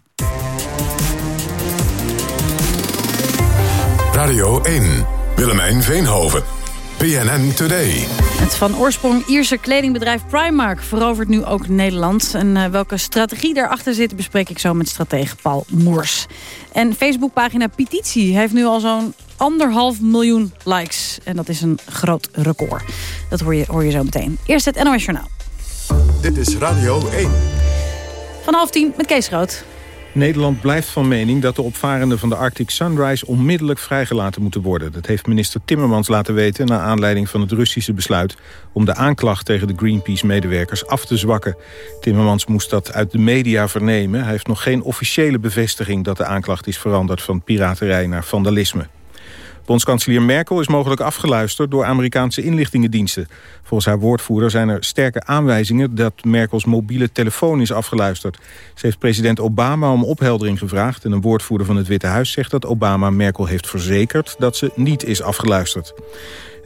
Radio 1. Willemijn Veenhoven. PNN Today. Het van oorsprong Ierse kledingbedrijf Primark verovert nu ook Nederland. En eh, welke strategie daarachter zit bespreek ik zo met stratege Paul Moers. En Facebookpagina Petitie heeft nu al zo'n anderhalf miljoen likes. En dat is een groot record. Dat hoor je, hoor je zo meteen. Eerst het NOS Journaal. Dit is Radio 1. Van half tien met Kees Groot. Nederland blijft van mening dat de opvarenden van de Arctic Sunrise onmiddellijk vrijgelaten moeten worden. Dat heeft minister Timmermans laten weten na aanleiding van het Russische besluit om de aanklacht tegen de Greenpeace-medewerkers af te zwakken. Timmermans moest dat uit de media vernemen. Hij heeft nog geen officiële bevestiging dat de aanklacht is veranderd van piraterij naar vandalisme. Bondskanselier Merkel is mogelijk afgeluisterd door Amerikaanse inlichtingendiensten. Volgens haar woordvoerder zijn er sterke aanwijzingen dat Merkels mobiele telefoon is afgeluisterd. Ze heeft president Obama om opheldering gevraagd en een woordvoerder van het Witte Huis zegt dat Obama Merkel heeft verzekerd dat ze niet is afgeluisterd.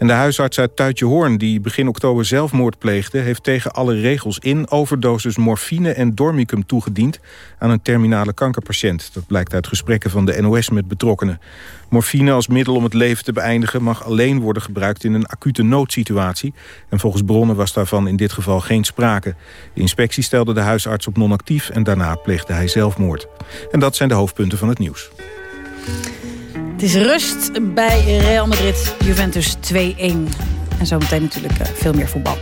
En de huisarts uit Tuitje Hoorn, die begin oktober zelfmoord pleegde... heeft tegen alle regels in overdosis morfine en dormicum toegediend... aan een terminale kankerpatiënt. Dat blijkt uit gesprekken van de NOS met betrokkenen. Morfine als middel om het leven te beëindigen... mag alleen worden gebruikt in een acute noodsituatie. En volgens bronnen was daarvan in dit geval geen sprake. De inspectie stelde de huisarts op non-actief... en daarna pleegde hij zelfmoord. En dat zijn de hoofdpunten van het nieuws. Het is rust bij Real Madrid, Juventus 2-1. En zometeen natuurlijk eh, veel meer voetbal.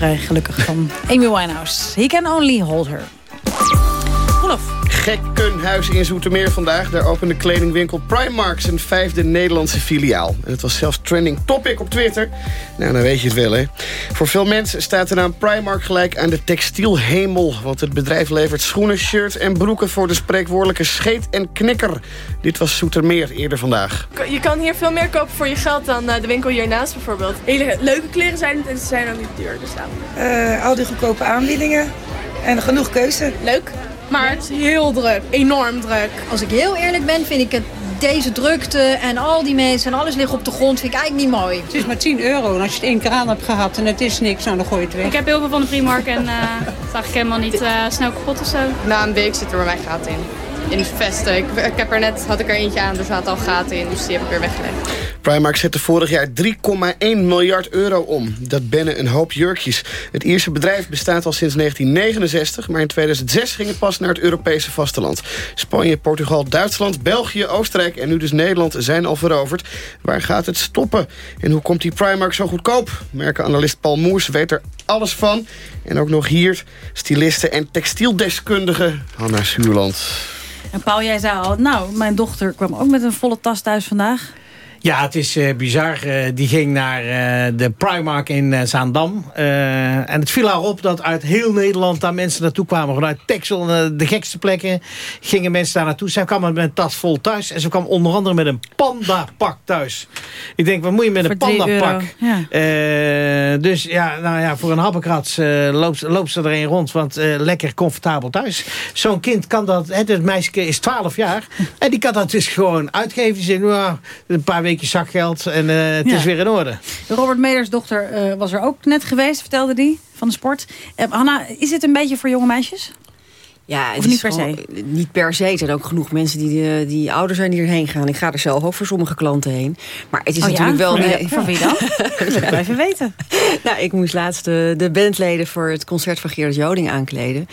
Vrij gelukkig van Amy Winehouse. He can only hold her. Olof. Gekkenhuis in Zoetermeer vandaag. Daar opende kledingwinkel Primark zijn vijfde Nederlandse filiaal. En het was zelfs trending topic op Twitter. Nou, dan weet je het wel, hè. Voor veel mensen staat de naam Primark gelijk aan de textielhemel. Want het bedrijf levert schoenen, shirts en broeken... voor de spreekwoordelijke scheet en knikker. Dit was Zoetermeer eerder vandaag. Je kan hier veel meer kopen voor je geld dan eh, de winkel hiernaast bijvoorbeeld. Hele leuke kleren zijn het en ze zijn ook niet duur. Dus. Eh, al die goedkope aanbiedingen en genoeg keuze. Leuk, maar het is heel druk. Enorm druk. Als ik heel eerlijk ben, vind ik het deze drukte en al die mensen en alles ligt op de grond, vind ik eigenlijk niet mooi. Het is maar 10 euro en als je het één keer aan hebt gehad en het is niks, nou, dan gooi je het weg. Ik heb heel veel van de Primark en eh, het is eigenlijk helemaal niet eh, snel kapot of zo. Na een week zit er bij mij gaten in. In. Ik, ik heb er net, had ik er eentje aan, er zaten al gaten in, dus die heb ik weer weggelegd. Primark zette vorig jaar 3,1 miljard euro om. Dat bennen een hoop jurkjes. Het Ierse bedrijf bestaat al sinds 1969... maar in 2006 ging het pas naar het Europese vasteland. Spanje, Portugal, Duitsland, België, Oostenrijk en nu dus Nederland zijn al veroverd. Waar gaat het stoppen? En hoe komt die Primark zo goedkoop? Merkenanalist Paul Moers weet er alles van. En ook nog hier styliste en textieldeskundige Hanna Zuurland. En Paul, jij zei al, nou, mijn dochter kwam ook met een volle tas thuis vandaag. Ja, het is eh, bizar. Eh, die ging naar eh, de Primark in Zaandam. En het viel haar op dat uit heel Nederland daar mensen naartoe kwamen. Vanuit Texel, de gekste plekken, gingen mensen daar naartoe. Zij kwam met een tas vol thuis. En ze kwam onder andere met een pandapak thuis. Ik denk, wat moet je met een Voor pandapak? ja. Dus ja, nou ja, voor een happenkrats loopt, loopt ze er een rond. Want lekker comfortabel thuis. Zo'n kind kan dat... Het meisje is 12 jaar. En die kan dat dus gewoon uitgeven. Die zegt, nou, een paar weken zakgeld en eh, het Ja. is weer in orde. Robert Meders dochter eh, was er ook net geweest, vertelde die, van de sport. Eh, Hanna, is dit een beetje voor jonge meisjes? Ja, Of is niet per gewoon- Niet per se. Er zijn ook genoeg mensen die, eh, die ouder zijn die erheen gaan. Ik ga er zelf ook voor sommige klanten heen. Maar het is Oh ja? natuurlijk wel... Voor wie- nee- voor wie dan? Dat wil even weten. nou, ik moest laatst de, de bandleden voor het concert van Gerard Joding aankleden.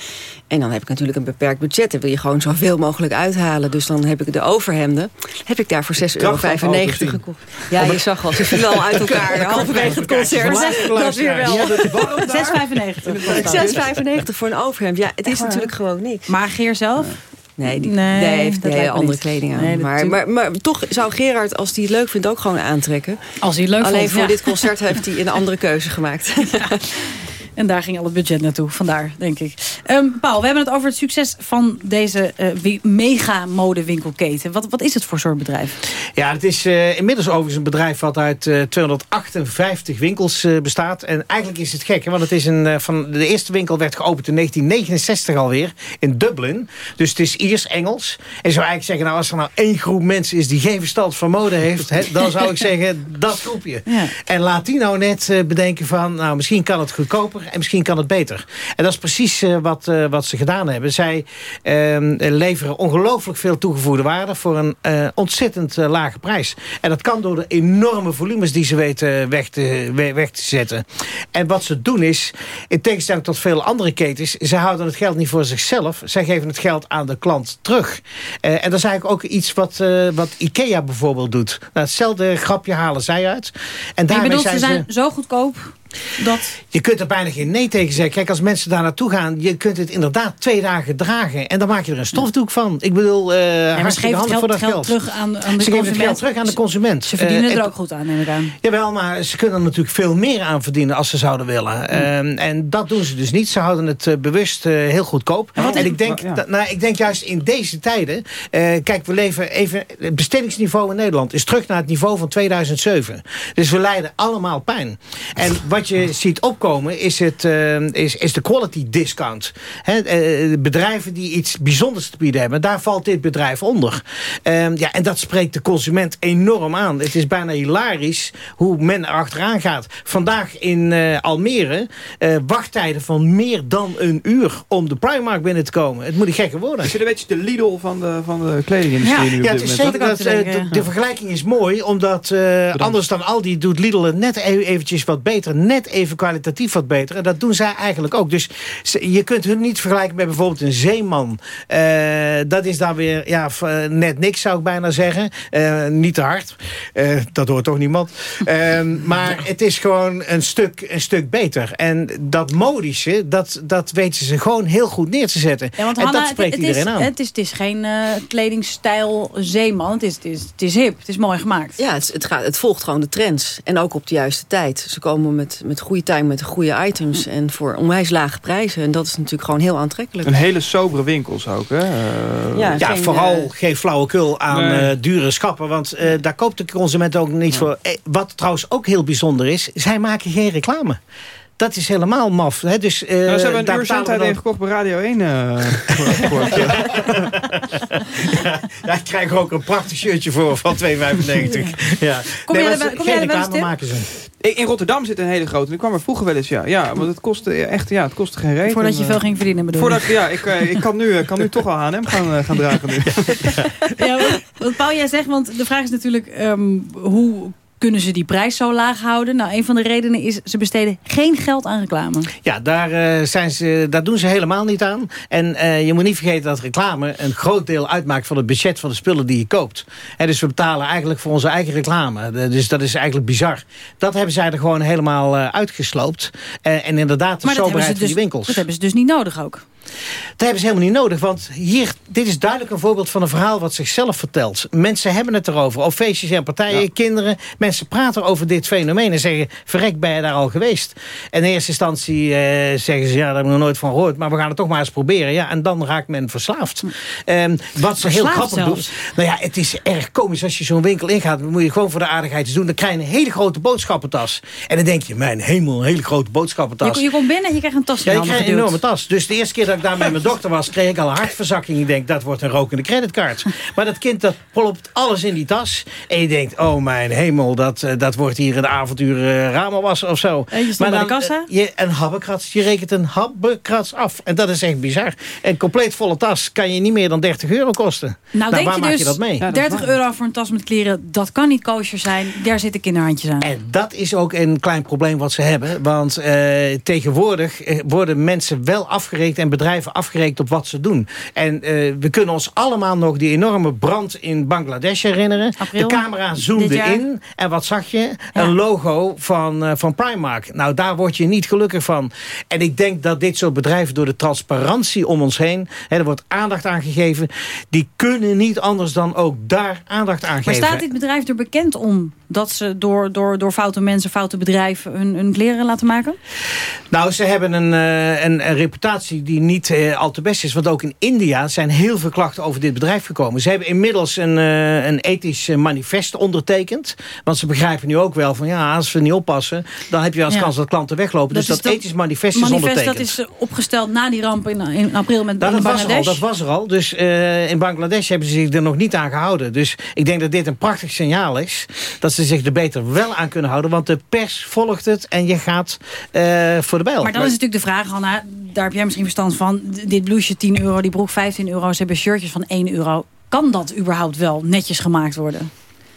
En dan heb ik natuurlijk een beperkt budget. Dan wil je gewoon zoveel mogelijk uithalen. Dus dan heb ik de overhemden. Heb ik daar voor 6,95 euro gekocht. Ja, je zag al. Ze vielen al uit elkaar. Halverwege het concert. Dat weer wel. 6,95. 6,95 voor een overhemd. Ja, het is natuurlijk gewoon niks. Maar Geer zelf? Nee, die, Nee, heeft me andere niet. kleding aan. Nee, maar, maar, maar toch zou Gerard, als hij het leuk vindt, ook gewoon aantrekken. Als hij het leuk Alleen voor ja. dit concert heeft hij een andere keuze gemaakt. En daar ging al het budget naartoe, vandaar, denk ik. Ehm, Paul, we hebben het over het succes van deze eh, wi- mega-modewinkelketen. Wat, wat is het voor soort bedrijf? Ja, het is eh, inmiddels overigens een bedrijf wat uit eh, 258 winkels eh, bestaat. En eigenlijk is het gek, hè, want het is een, van, de eerste winkel werd geopend in 1969 alweer in Dublin. Dus het is Iers-Engels. En je zou eigenlijk zeggen, nou, als er nou één groep mensen is die geen verstand van mode heeft, hè, dan zou ik zeggen, dat groepje. Ja. En laat die nou net bedenken van, nou, misschien kan het goedkoper en misschien kan het beter. En dat is precies eh, wat, eh, wat ze gedaan hebben. Zij ehm, leveren ongelooflijk veel toegevoegde waarde voor een eh, ontzettend lage prijs. En dat kan door de enorme volumes die ze weten weg te, we- weg te zetten. En wat ze doen is, in tegenstelling tot veel andere ketens, ze houden het geld niet voor zichzelf. Zij geven het geld aan de klant terug. En dat is eigenlijk ook iets wat, wat IKEA bijvoorbeeld doet. Nou, hetzelfde grapje halen zij uit. En je daarmee bedoelt, ze zijn zijn zo goedkoop dat... je kunt er bijna geen nee tegen zeggen. Kijk, als mensen daar naartoe gaan, je kunt het inderdaad twee dagen dragen. En dan maak je er een stofdoek van. Ik bedoel, eh Ja, hartstikke handig geld, voor dat geld geld. terug aan, aan de ze geven het consument. geld terug aan de consument. Ze verdienen Eh, er ook goed aan, neem ik aan. Jawel, maar ze kunnen er natuurlijk veel meer aan verdienen als ze zouden willen. Ehm, en dat doen ze dus niet. Ze houden het eh, bewust heel goedkoop. wat En ik denk, ja. dat- nou, ik denk juist in deze tijden... kijk, we leven even... Het bestedingsniveau in Nederland is terug naar het niveau van 2007. Dus we lijden allemaal pijn. En wat je ziet opkomen is, het, eh, is, is de quality discount. Hè, eh, bedrijven die iets bijzonders te bieden hebben. Daar valt dit bedrijf onder. Ehm, ja, en dat spreekt de consument enorm aan. Het is bijna hilarisch hoe men er achteraan gaat. Vandaag in eh, Almere eh, wachttijden van meer dan een uur om de Primark binnen te komen. Het moet een gekke worden. Is het een beetje de Lidl van de, van de kledingindustrie nu op Ja, het is moment? zeker dat, de, de vergelijking is mooi, omdat eh, anders dan Aldi doet Lidl het net e- eventjes wat beter. Net even kwalitatief wat beter. En dat doen zij eigenlijk ook. Dus je kunt hun niet vergelijken met bijvoorbeeld een zeeman. Eh, dat is dan weer ja, eh, net niks, zou ik bijna zeggen. Eh, niet te hard. Eh, dat hoort toch niemand. Ehm, maar het is gewoon een stuk, een stuk beter. En dat modische, dat, dat weten ze gewoon heel goed neer te zetten. Ja, want en Hanna, dat spreekt het, het iedereen is, aan. Het is, het is geen kledingstijl zeeman. Het is, het, is, het is hip. Het is mooi gemaakt. Ja, het, het, gaat, het volgt gewoon de trends. En ook op de juiste tijd. Ze komen met, met goede timing, met goede items. En voor onwijs lage prijzen. En dat is natuurlijk gewoon heel aantrekkelijk. Een hele sobere winkels ook, hè? Eh, Ja, Ja, geen, vooral eh, geen flauwekul aan Nee. eh, dure schappen. Want eh, daar koopt de consument ook niet voor. Eh, wat trouwens ook heel bijzonder is, zij maken geen reclame. Dat is helemaal maf. Hè? Dus, eh, nou, ze hebben een daar uur zendtijd dan- ingekocht bij Radio 1. eh, voor- voor- Ja, ik krijg er ook een prachtig shirtje voor van 2,95. Ja. Kom Nee, jij maar er wel- kom geen jij er wel eens, reclame Tim? maken ze. In Rotterdam zit een hele grote. Ik kwam er vroeger wel eens, ja. Ja, want het kostte echt, ja, het kostte geen reet. Voordat je eh, veel ging verdienen bedoel Voordat, ik. ik- ja, ik, eh, ik kan nu, eh, kan nu toch al H&M gaan, gaan dragen nu. Ja, wat, wat Paul, jij zegt, want de vraag is natuurlijk... ehm, hoe kunnen ze die prijs zo laag houden? Nou, een van de redenen is, ze besteden geen geld aan reclame. Ja, daar, eh, zijn ze, daar doen ze helemaal niet aan. En eh, je moet niet vergeten dat reclame een groot deel uitmaakt van het budget van de spullen die je koopt. Hè, dus we betalen eigenlijk voor onze eigen reclame. Dus dat is eigenlijk bizar. Dat hebben zij er gewoon helemaal eh, uitgesloopt. En inderdaad de Maar soberheid van dus, die winkels. dat hebben ze dus niet nodig ook. Dat hebben ze helemaal niet nodig, want hier, dit is duidelijk een voorbeeld van een verhaal wat zichzelf vertelt. Mensen hebben het erover, op feestjes en partijen, kinderen. Mensen praten over dit fenomeen en zeggen, verrek, ben je daar al geweest? En in eerste instantie eh, zeggen ze, ja, daar heb ik nog nooit van gehoord, maar we gaan het toch maar eens proberen. Ja, en dan raakt men verslaafd. Ehm, wat ze heel grappig zelfs. doet, nou ja, het is erg komisch als je zo'n winkel ingaat, dan moet je gewoon voor de aardigheid eens doen. Dan krijg je een hele grote boodschappentas. En dan denk je, mijn hemel, een hele grote boodschappentas. Je, je komt binnen en je krijgt een tas Ja, je kreeg een enorme tas. Dus de eerste keer dat ik daar met mijn dochter was, kreeg ik al een hartverzakking. Ik denk, dat wordt een rokende creditcard. Maar dat kind, dat plopt alles in die tas. En je denkt, oh mijn hemel, dat, eh, dat wordt hier een avontuur uh, ramelwas of zo. En je maar bij de kassa? eh, je, een habbekrats, je rekent een habbekrats af. En dat is echt bizar. Een compleet volle tas kan je niet meer dan 30 euro kosten. Nou, denk waar je maak dus, je dat mee? 30 euro voor een tas met kleren, dat kan niet kosher zijn. Daar zitten kinderhandjes aan. En dat is ook een klein probleem wat ze hebben. Want eh, tegenwoordig eh, worden mensen wel afgerekend en bedrijven afgerekend op wat ze doen. En eh, we kunnen ons allemaal nog die enorme brand in Bangladesh herinneren. April de camera zoomde in. En wat zag je? Een logo van, eh, van Primark. Nou, daar word je niet gelukkig van. En ik denk dat dit soort bedrijven door de transparantie om ons heen... Hè, er wordt aandacht aan gegeven... die kunnen niet anders dan ook daar aandacht aan Maar geven. staat dit bedrijf er bekend om dat ze door, door, door foute mensen, foute bedrijven hun, hun kleren laten maken? Nou, ze hebben een, eh, een, een reputatie die niet eh, al te best is. Want ook in India zijn heel veel klachten over dit bedrijf gekomen. Ze hebben inmiddels een, eh, een ethisch eh, manifest ondertekend. Want ze begrijpen nu ook wel van ja, als we niet oppassen... dan heb je als Ja. kans dat klanten weglopen. dus dat ethisch manifest is ondertekend. dat is opgesteld na die ramp in, in april met Nou, dat was er al, Bangladesh. dat was er al. Dus in Bangladesh hebben ze zich er nog niet aan gehouden. Dus ik denk dat dit een prachtig signaal is. Dat ze zich er beter wel aan kunnen houden. Want de pers volgt het en je gaat voor de bijl. Maar dan is natuurlijk de vraag, Hanna, daar heb jij misschien verstand van. D- Dit blouseje 10 euro, die broek 15 euro. Ze hebben shirtjes van 1 euro. Kan dat überhaupt wel netjes gemaakt worden?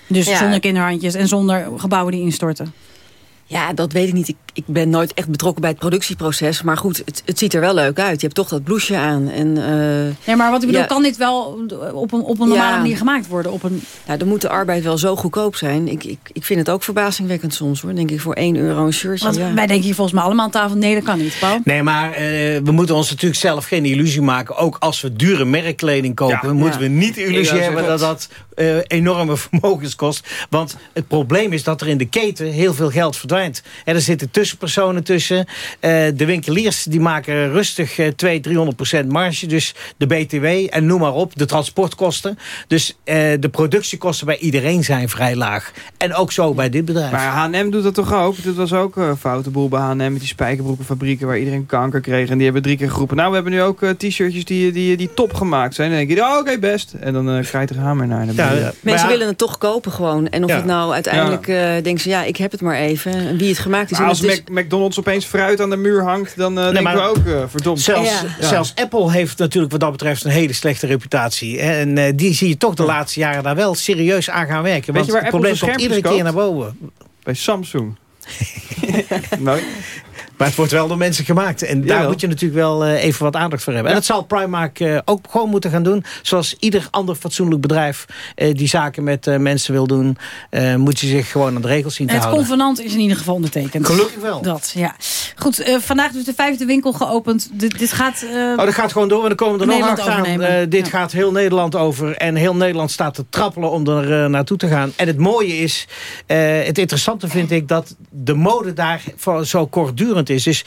Dus Ja. zonder kinderhandjes en zonder gebouwen die instorten. Ja, dat weet ik niet. Ik, ik ben nooit echt betrokken bij het productieproces. Maar goed, het, het ziet er wel leuk uit. Je hebt toch dat blouseje aan. En, eh, Ja, maar wat ik bedoel, ja, kan dit wel op een, op een normale Ja. manier gemaakt worden? Op een... Ja, dan moet de arbeid wel zo goedkoop zijn. Ik, ik, ik vind het ook verbazingwekkend soms hoor. Denk ik voor 1 euro een shirtje. Want ja. wij denken hier volgens mij allemaal aan tafel, nee dat kan niet, Paul. Nee, maar eh, we moeten ons natuurlijk zelf geen illusie maken. Ook als we dure merkkleding kopen... Ja. moeten Ja. we niet de illusie Ja, hebben dat dat eh, enorme vermogens kost. Want het probleem is dat er in de keten heel veel geld verdwijnt. En er zitten tussenpersonen tussen. Eh, de winkeliers die maken rustig eh 200, 300 procent marge. Dus de BTW en noem maar op. De transportkosten. Dus eh, de productiekosten bij iedereen zijn vrij laag. En ook zo bij dit bedrijf. Maar H&M doet dat toch ook? Dat was ook een foute boel bij H&M met die spijkerbroekenfabrieken waar iedereen kanker kreeg. En die hebben drie keer geroepen. Nou, we hebben nu ook eh, t-shirtjes die, die, die top gemaakt zijn. En dan denk je, oh, oké, best. En dan eh krijg je er hamer naar. Dan Mensen willen het toch kopen gewoon. En of Ja. het nou uiteindelijk eh, denken ze, ja, ik heb het maar even. En wie het gemaakt is. Maar als McDonald's opeens fruit aan de muur hangt, dan eh denken maar- we ook, eh, verdomd. Zelfs, zelfs Apple heeft natuurlijk wat dat betreft een hele slechte reputatie. En eh, die zie je toch de laatste jaren daar wel serieus aan gaan werken. Weet Want je waar het Apple probleem komt iedere keer naar boven. Bij Samsung. Mooi. Maar het wordt wel door mensen gemaakt. En daar moet je natuurlijk wel eh, even wat aandacht voor hebben. En dat zal Primark eh, ook gewoon moeten gaan doen. Zoals ieder ander fatsoenlijk bedrijf... eh, die zaken met eh, mensen wil doen... eh, moet je zich gewoon aan de regels zien te Het houden. convenant is in ieder geval ondertekend. Gelukkig wel. Dat, ja. Goed, eh, vandaag dus de vijfde winkel geopend. Dit, dit gaat... eh, Oh, dat gaat gewoon door en dan komen er nog overnemen. Eh, dit gaat heel Nederland over. En heel Nederland staat te trappelen om er naartoe te gaan. En het mooie is, eh, het interessante vind ik... dat de mode daar voor- zo kortdurend is. Dus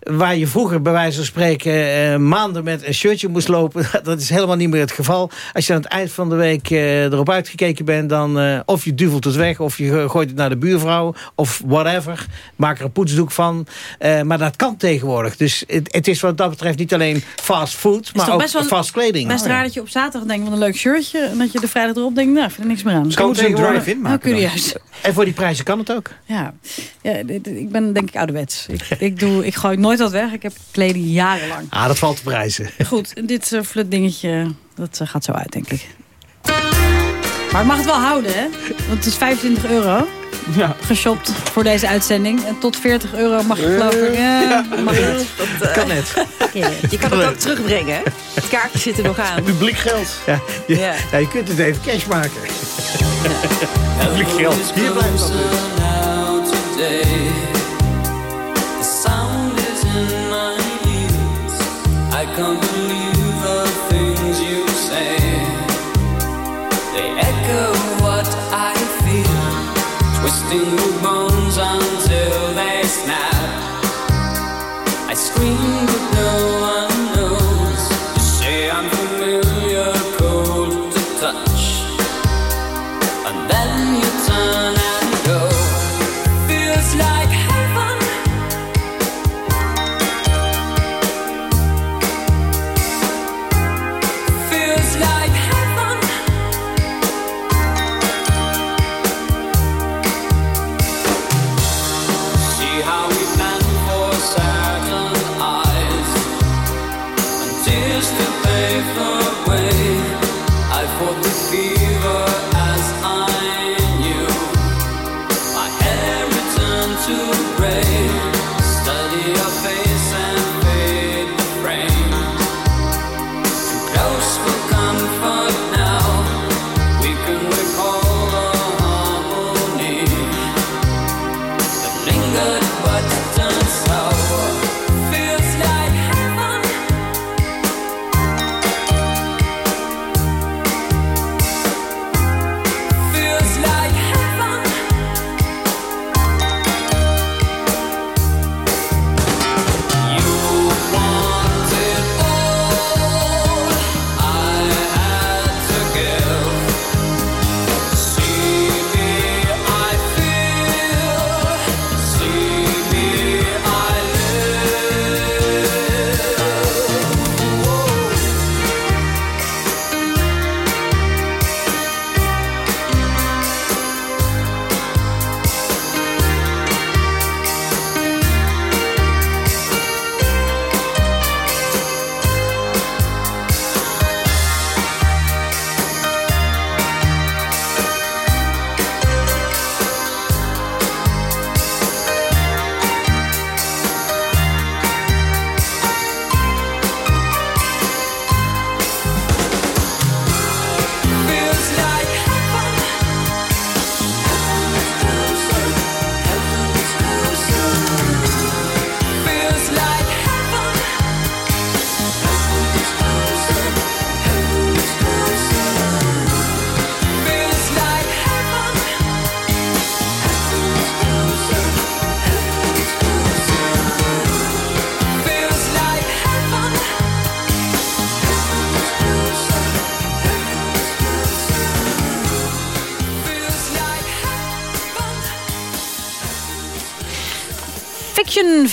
waar je vroeger bij wijze van spreken... eh, maanden met een shirtje moest lopen... dat is helemaal niet meer het geval. Als je aan het eind van de week eh, erop uitgekeken bent... dan eh, of je duvelt het weg of je go- gooit het naar de buurvrouw... of whatever. Maak er een poetsdoek van. Eh, maar dat kan tegenwoordig. Dus het, het is wat dat betreft niet alleen fast food... maar ook best wel fast kleding. Best raar dat je op zaterdag denkt van een leuk shirtje. En dat je de vrijdag erop denkt, nou, ik vind er niks meer aan. Kan ze een drive-in maken curieus. En voor die prijzen kan het ook. Ja, ja dit- ik ben denk ik ouderwets. Ik, ik, doe, ik gooi nooit wat weg. Ik heb kleding jarenlang. Ah, dat valt te prijzen. Goed, dit uh, flut dingetje, dat eh, gaat zo uit, denk ik. Maar ik mag het wel houden, hè? Want het is 25 euro. Ja. Geshopt voor deze uitzending. En tot 40 euro mag je geloof ik... Ja, mag net. Dat, kan net. Je kan het ook terugbrengen. hè? Het kaartje zit er nog aan. Publiek geld. Ja, je, Ja. ja, je kunt het even cash maken. Publiek geld. Hier blijft dat And then you turn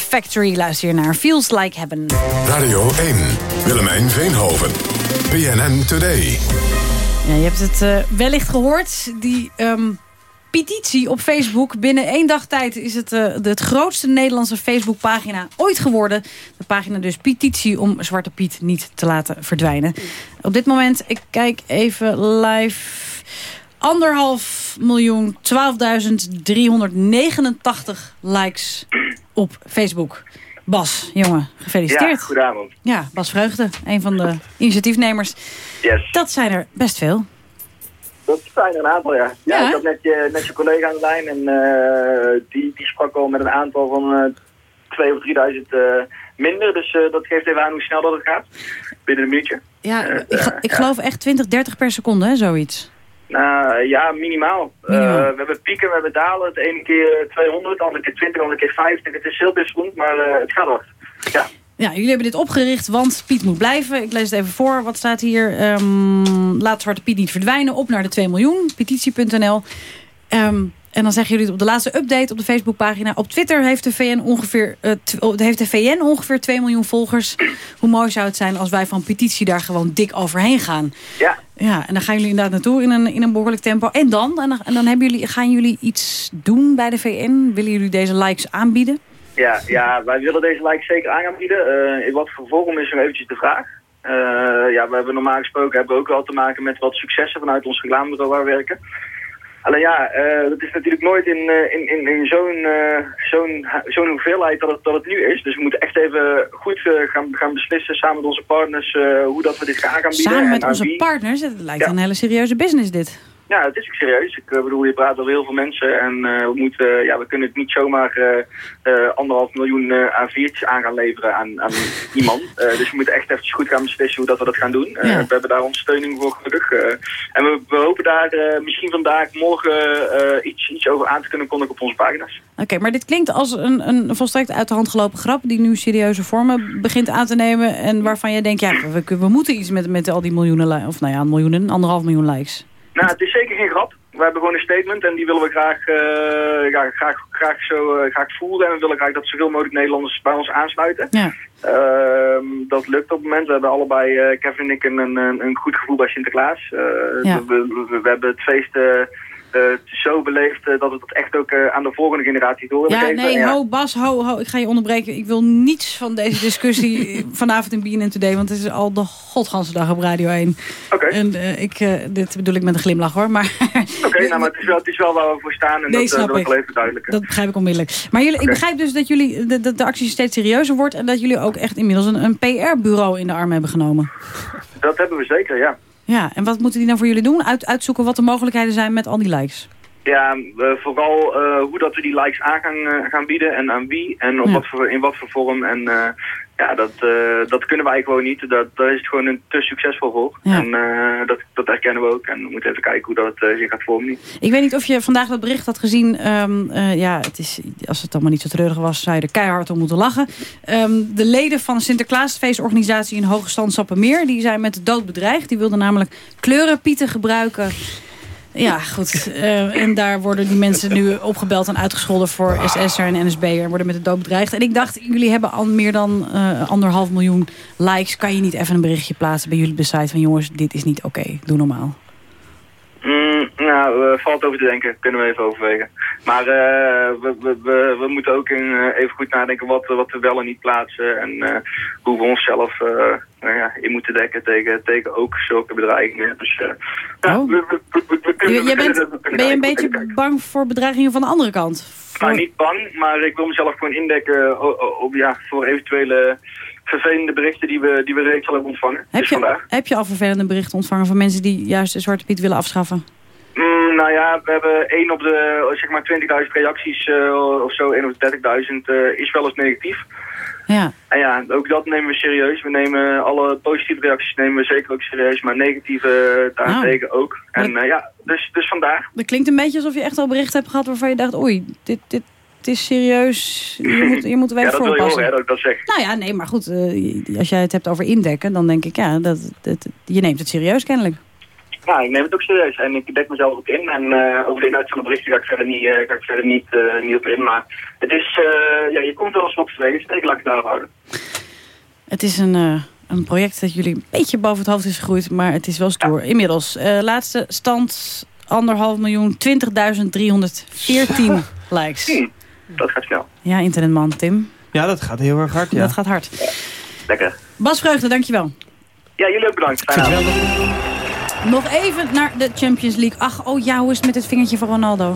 Factory luister naar. Feels Like Heaven. Radio 1, Willemijn Veenhoven. BNN Today. Ja, je hebt het eh, wellicht gehoord. Die ehm, petitie op Facebook. Binnen één dag tijd is het eh, de het grootste Nederlandse Facebookpagina ooit geworden. De pagina dus petitie om Zwarte Piet niet te laten verdwijnen. Op dit moment, ik kijk even live... anderhalf miljoen 12.389 likes op Facebook. Bas, jongen, gefeliciteerd. Ja, goedenavond. Ja, Bas Vreugde, een van de initiatiefnemers. Yes. Dat zijn er best veel. Dat zijn er een aantal, ja. Ja, Ja, ik had net je, net je collega aan de lijn en eh, die, die sprak al met een aantal van 2 of 3000 eh, minder. Dus dat geeft even aan hoe snel dat het gaat. Binnen een minuutje. Ja, ik, ik geloof echt 20, 30 per seconde, hè, zoiets. Nou ja, minimaal. Eh, we hebben pieken, we hebben dalen. De ene keer 200, de andere keer 20, de andere keer 50. Het is heel wisselend, maar eh, het gaat wel. Ja. Ja, jullie hebben dit opgericht, want Piet moet blijven. Ik lees het even voor. Wat staat hier? Ehm, laat Zwarte Piet niet verdwijnen. Op naar de 2 miljoen. Petitie.nl. Ehm, en dan zeggen jullie het op de laatste update op de Facebookpagina. Op Twitter heeft de, VN ongeveer, eh, oh, heeft de VN ongeveer 2 miljoen volgers. Hoe mooi zou het zijn als wij van petitie daar gewoon dik overheen gaan. Ja. Ja, en dan gaan jullie inderdaad naartoe in een, in een behoorlijk tempo. En dan? En dan, en dan hebben jullie, gaan jullie iets doen bij de VN? Willen jullie deze likes aanbieden? Ja, ja, wij willen deze like zeker aan gaan bieden. Eh, in wat voor vorm is nog eventjes de vraag. Eh, ja, we hebben normaal gesproken hebben we ook wel te maken met wat successen vanuit ons reclamebureau waar we werken. Alleen ja, eh, dat is natuurlijk nooit in, eh, in, in, in zo'n eh, zo'n zo'n hoeveelheid dat het, dat het nu is. Dus we moeten echt even goed eh, gaan, gaan beslissen samen met onze partners eh, hoe dat we dit gaan gaan bieden. Samen en met onze wie. partners. Het lijkt Ja. een hele serieuze business dit. Ja, het is ook serieus. Ik eh, bedoel, je praat over heel veel mensen en eh, we, moeten, ja, we kunnen het niet zomaar eh, eh, anderhalf miljoen eh A4'tjes aan gaan leveren aan, aan iemand. Eh, dus we moeten echt eventjes goed gaan beslissen hoe dat we dat gaan doen. Eh, Ja. we hebben daar ondersteuning voor gelukkig. eh. en we, we hopen daar eh, misschien vandaag, morgen eh, iets, iets over aan te kunnen kondigen op onze pagina's. Oké, maar dit klinkt als een, een volstrekt uit de hand gelopen grap... die nu serieuze vormen begint aan te nemen... en waarvan je denkt, ja, we, we moeten iets met, met al die miljoenen... of nou ja, miljoenen, anderhalf miljoen likes. Nou, het is zeker geen grap. We hebben gewoon een statement en die willen we graag, eh, ja, graag, graag, zo, eh, graag voeren. En we willen graag dat zoveel mogelijk Nederlanders bij ons aansluiten. Ja. Ehm, dat lukt op het moment. We hebben allebei, eh, Kevin en ik, een, een, een goed gevoel bij Sinterklaas. Ja. we, we, we hebben het feest zo beleefd eh, dat we het echt ook eh, aan de volgende generatie door Ja, geven. nee, ja, ho, Bas, ho, ho. Ik ga je onderbreken. Ik wil niets van deze discussie vanavond in BNN Today... want het is al de godganse dag op Radio 1. Oké. En eh, ik, eh, dit bedoel ik met een glimlach, hoor. Maar Oké, nou, maar het is, wel, het is wel waar we voor staan en Nee, dat eh, snap wil ik even duidelijken. Dat begrijp ik onmiddellijk. Maar jullie, ik begrijp dus dat jullie de, de, de actie steeds serieuzer wordt... en dat jullie ook echt inmiddels een, een PR-bureau in de arm hebben genomen. Dat hebben we zeker, ja. Ja, en wat moeten die dan voor jullie doen? Uit, uitzoeken wat de mogelijkheden zijn met al die likes. Ja, vooral eh, hoe dat we die likes aan gaan, eh, gaan bieden en aan wie en op Ja. wat voor, in wat voor vorm. En eh, ja, dat, eh, dat kunnen wij gewoon niet. Dat, daar is het gewoon een te succesvol voor. Ja. En eh, dat, dat herkennen we ook. En we moeten even kijken hoe dat eh, zich gaat vormen. Ik weet niet of je vandaag dat bericht had gezien. Ehm, eh, ja, het is, als het allemaal niet zo treurig was, zou je er keihard om moeten lachen. Ehm, de leden van de Sinterklaasfeestorganisatie in Hoge Stand Sappemeer... die zijn met de dood bedreigd. Die wilden namelijk kleurenpieten gebruiken... Ja, goed. Eh, en daar worden die mensen nu opgebeld en uitgescholden voor SS'er en NSB'er. En worden met de dood bedreigd. En ik dacht, jullie hebben al meer dan eh, anderhalf miljoen likes. Kan je niet even een berichtje plaatsen bij jullie site van... jongens, dit is niet oké, doe normaal. Mm, nou, eh, valt over te denken. Kunnen we even overwegen. Maar eh, we, we, we, we moeten ook in, eh, even goed nadenken wat, we- wat we wel en niet plaatsen. En hoe we onszelf nou ja, in moeten dekken tegen, tegen ook zulke bedreigingen. Dus eh, ja, we, we, kunnen, jij bent, kunnen ben je een beetje bang voor bedreigingen van de andere kant? Nou, niet bang, maar ik wil mezelf gewoon indekken op, ja, voor eventuele vervelende berichten die we, die we reeds al hebben ontvangen. Heb dus je, vandaag. heb je al vervelende berichten ontvangen van mensen die juist de Zwarte Piet willen afschaffen? Mm, nou ja, we hebben één op de zeg maar 20.000 reacties eh, of zo, één op de 30.000 eh, is wel eens negatief. Ja. En ja, ook dat nemen we serieus. We nemen alle positieve reacties nemen we zeker ook serieus, maar negatieve eh, daarentegen ook. En ja, dus, dus vandaag. Dat klinkt een beetje alsof je echt al berichten hebt gehad waarvan je dacht... oei, dit, dit, het is serieus, je moet, je moet er wel ja, even dat wil je voorpassen. horen, hè, dat ik dat zeg. Nou ja, nee, maar goed, eh, als jij het hebt over indekken... dan denk ik, ja, dat, dat, je neemt het serieus kennelijk. Nou, ik neem het ook serieus en ik dek mezelf ook in. En eh, over de inhoud van de berichten ga ik verder niet, eh, ga ik verder niet, niet op in. Maar het is, ja, je komt wel eens. Dus ik laat het daarop houden. Het is een, een project dat jullie een beetje boven het hoofd is gegroeid... maar het is wel stoer. Inmiddels, laatste stand, anderhalf miljoen, 20.314 likes. Hm, dat gaat snel. Ja, internetman, Tim. Ja, dat gaat heel erg hard, ja. Dat gaat hard. Lekker. Bas Vreugde, dankjewel. Ja, jullie ook bedankt. Fijne. Nog even naar de Champions League. Ach, oh ja, hoe is het met het vingertje van Ronaldo?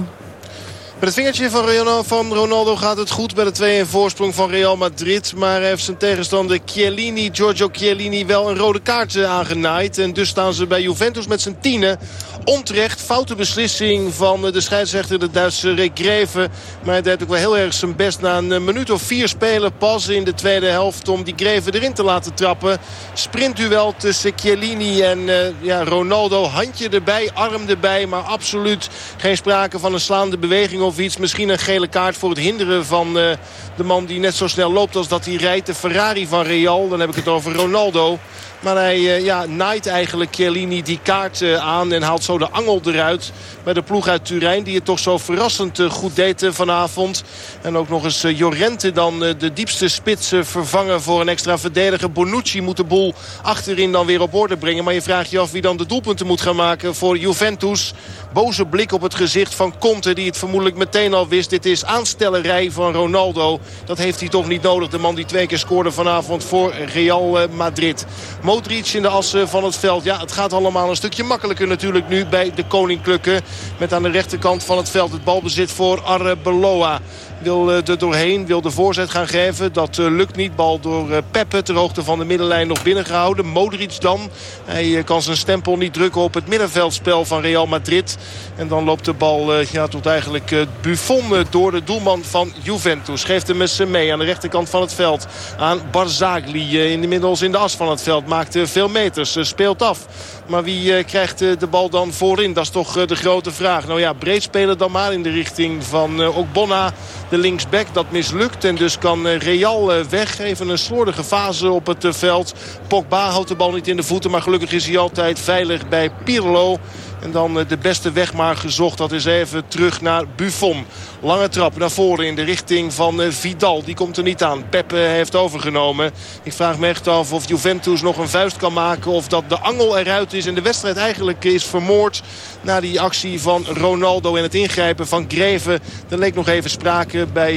Met het vingertje van Ronaldo, gaat het goed bij de 2-1 voorsprong van Real Madrid. Maar heeft zijn tegenstander Chiellini, Giorgio Chiellini, wel een rode kaart eh, aangenaaid. En dus staan ze bij Juventus met z'n tienen. Onterecht, foute beslissing van eh, de scheidsrechter, de Duitse Rick Greven. Maar hij deed ook wel heel erg zijn best na een eh, minuut of vier spelen pas in de tweede helft... om die Greven erin te laten trappen. Sprintduel tussen Chiellini en ja, Ronaldo. Handje erbij, arm erbij, maar absoluut geen sprake van een slaande beweging of Misschien een gele kaart voor het hinderen van uh, de man die net zo snel loopt als dat hij rijdt. De Ferrari van Real, dan heb ik het over Ronaldo. Maar hij uh, ja, naait eigenlijk Chiellini die kaart uh, aan en haalt zo de angel eruit. Bij de ploeg uit Turijn die het toch zo verrassend uh, goed deed vanavond. En ook nog eens Jorente dan de diepste spits vervangen voor een extra verdediger. Bonucci moet de boel achterin dan weer op orde brengen. Maar je vraagt je af wie dan de doelpunten moet gaan maken voor Juventus. Boze blik op het gezicht van Conte die het vermoedelijk meteen al wist. Dit is aanstellerij van Ronaldo. Dat heeft hij toch niet nodig. De man die twee keer scoorde vanavond voor Real Madrid. Modric in de assen van het veld. Ja, het gaat allemaal een stukje makkelijker natuurlijk nu bij de Koninklijke. Met aan de rechterkant van het veld het balbezit voor Arbeloa wil er doorheen, wil de voorzet gaan geven. Dat lukt niet. Bal door Peppe ter hoogte van de middenlijn nog binnengehouden. Modric dan. Hij kan zijn stempel niet drukken op het middenveldspel van Real Madrid. En dan loopt de bal ja, tot eigenlijk Buffon door de doelman van Juventus. Geeft hem z'n mee aan de rechterkant van het veld. Aan Barzagli inmiddels in de as van het veld. Maakt veel meters, speelt af. Maar wie krijgt de bal dan voorin? Dat is toch de grote vraag. Nou ja, breed spelen dan maar in de richting van ook Bonna de linksback. Dat mislukt en dus kan Real weg. Even een slordige fase op het veld. Pogba houdt de bal niet in de voeten. Maar gelukkig is hij altijd veilig bij Pirlo. En dan de beste weg maar gezocht. Dat is even terug naar Buffon. Lange trap naar voren in de richting van Vidal. Die komt er niet aan. Pepe heeft overgenomen. Ik vraag me echt af of Juventus nog een vuist kan maken. Of dat de angel eruit is. En de wedstrijd eigenlijk is vermoord. Na die actie van Ronaldo en het ingrijpen van Greven. Er leek nog even sprake bij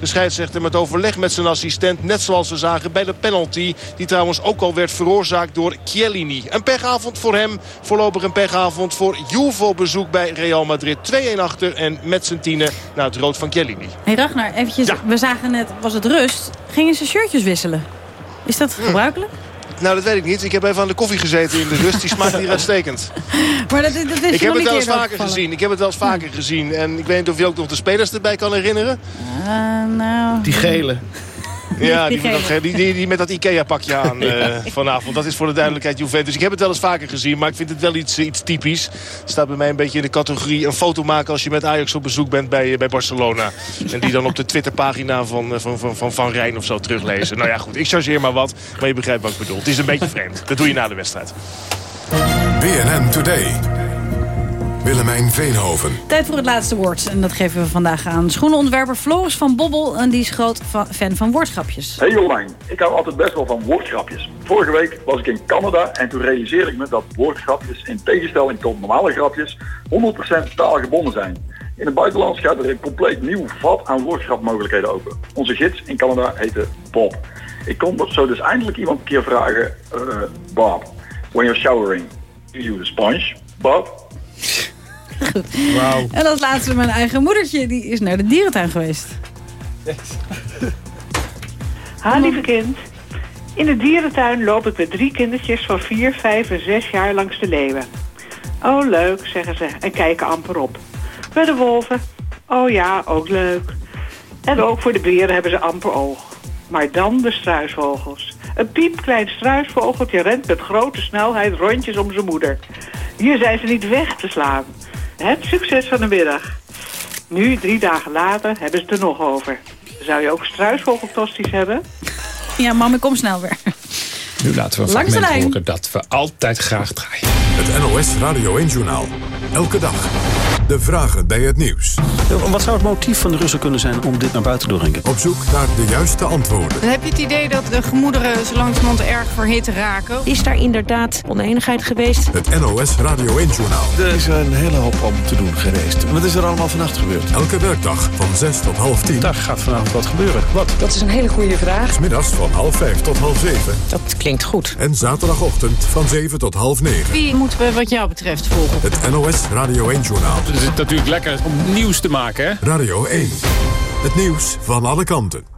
de scheidsrechter met overleg met zijn assistent. Net zoals we zagen bij de penalty. Die trouwens ook al werd veroorzaakt door Chiellini. Een pechavond voor hem. Voorlopig een pechavond voor Juve op bezoek bij Real Madrid. 2-1 achter en met zijn tienen naar het rood van Chiellini. Hey Ragnar, eventjes, ja. we zagen net, was het rust. Gingen ze shirtjes wisselen? Is dat gebruikelijk? Nou, dat weet ik niet. Ik heb even aan de koffie gezeten in de rust. Die smaakt hier uitstekend. Maar dat, dat is ik heb het wel eens vaker gezien. Ik heb het wel eens vaker gezien. En ik weet niet of je ook nog de spelers erbij kan herinneren. Uh, nou... Die gele. Ja, die, die, die, die, die met dat Ikea-pakje aan uh, vanavond. Dat is voor de duidelijkheid Juventus. Ik heb het wel eens vaker gezien, maar ik vind het wel iets, iets typisch. Het staat bij mij een beetje in de categorie een foto maken... als je met Ajax op bezoek bent bij, bij Barcelona. En die dan op de Twitterpagina van Van, van, van, van Rijn of zo teruglezen. Nou ja, goed, ik chargeer maar wat. Maar je begrijpt wat ik bedoel. Het is een beetje vreemd. Dat doe je na de wedstrijd. BNN Today. Willemijn Veenhoven. Tijd voor het laatste woord. En dat geven we vandaag aan schoenenontwerper Floris van Bobbel. En die is groot fan van woordgrapjes. Hey Jolijn, ik hou altijd best wel van woordgrapjes. Vorige week was ik in Canada en toen realiseerde ik me dat woordgrapjes in tegenstelling tot normale grapjes 100% taalgebonden zijn. In het buitenland gaat er een compleet nieuw vat aan woordgrapmogelijkheden open. Onze gids in Canada heette Bob. Ik kon zo dus eindelijk iemand een keer vragen, uh, Bob, when you're showering, do you use a sponge? Bob? Goed. Wow. En als laatste mijn eigen moedertje. Die is naar de dierentuin geweest. Ha, lieve kind. In de dierentuin loop ik met drie kindertjes van 4, 5 en 6 jaar langs de leeuwen. Oh, leuk, zeggen ze en kijken amper op. Bij de wolven. Oh ja, ook leuk. En ook voor de beren hebben ze amper oog. Maar dan de struisvogels. Een piepklein struisvogeltje rent met grote snelheid rondjes om zijn moeder. Hier zijn ze niet weg te slaan. Het succes van de middag. Nu, drie dagen later, hebben ze er nog over. Zou je ook struisvogeltosties hebben? Ja, mam, ik kom snel weer. Nu laten we een Langs lijn. horen dat we altijd graag draaien. Het NOS Radio 1 Journaal. Elke dag. De vragen bij het nieuws. Wat zou het motief van de Russen kunnen zijn om dit naar buiten te dringen? Op zoek naar de juiste antwoorden. Dan heb je het idee dat de gemoederen zo langzamerhand erg verhit raken. Is daar inderdaad oneenigheid geweest? Het NOS Radio 1-journaal. Er is een hele hoop om te doen geweest. Wat is er allemaal vannacht gebeurd? Elke werkdag van 6 tot half 10. Daar gaat vanavond wat gebeuren. Wat? Dat is een hele goede vraag. Smiddags van half 5 tot half 7. Dat klinkt goed. En zaterdagochtend van 7 tot half 9. Wie moeten we wat jou betreft volgen? Het NOS Radio 1-journaal. Het is natuurlijk lekker om nieuws te maken, hè? Radio 1. Het nieuws van alle kanten.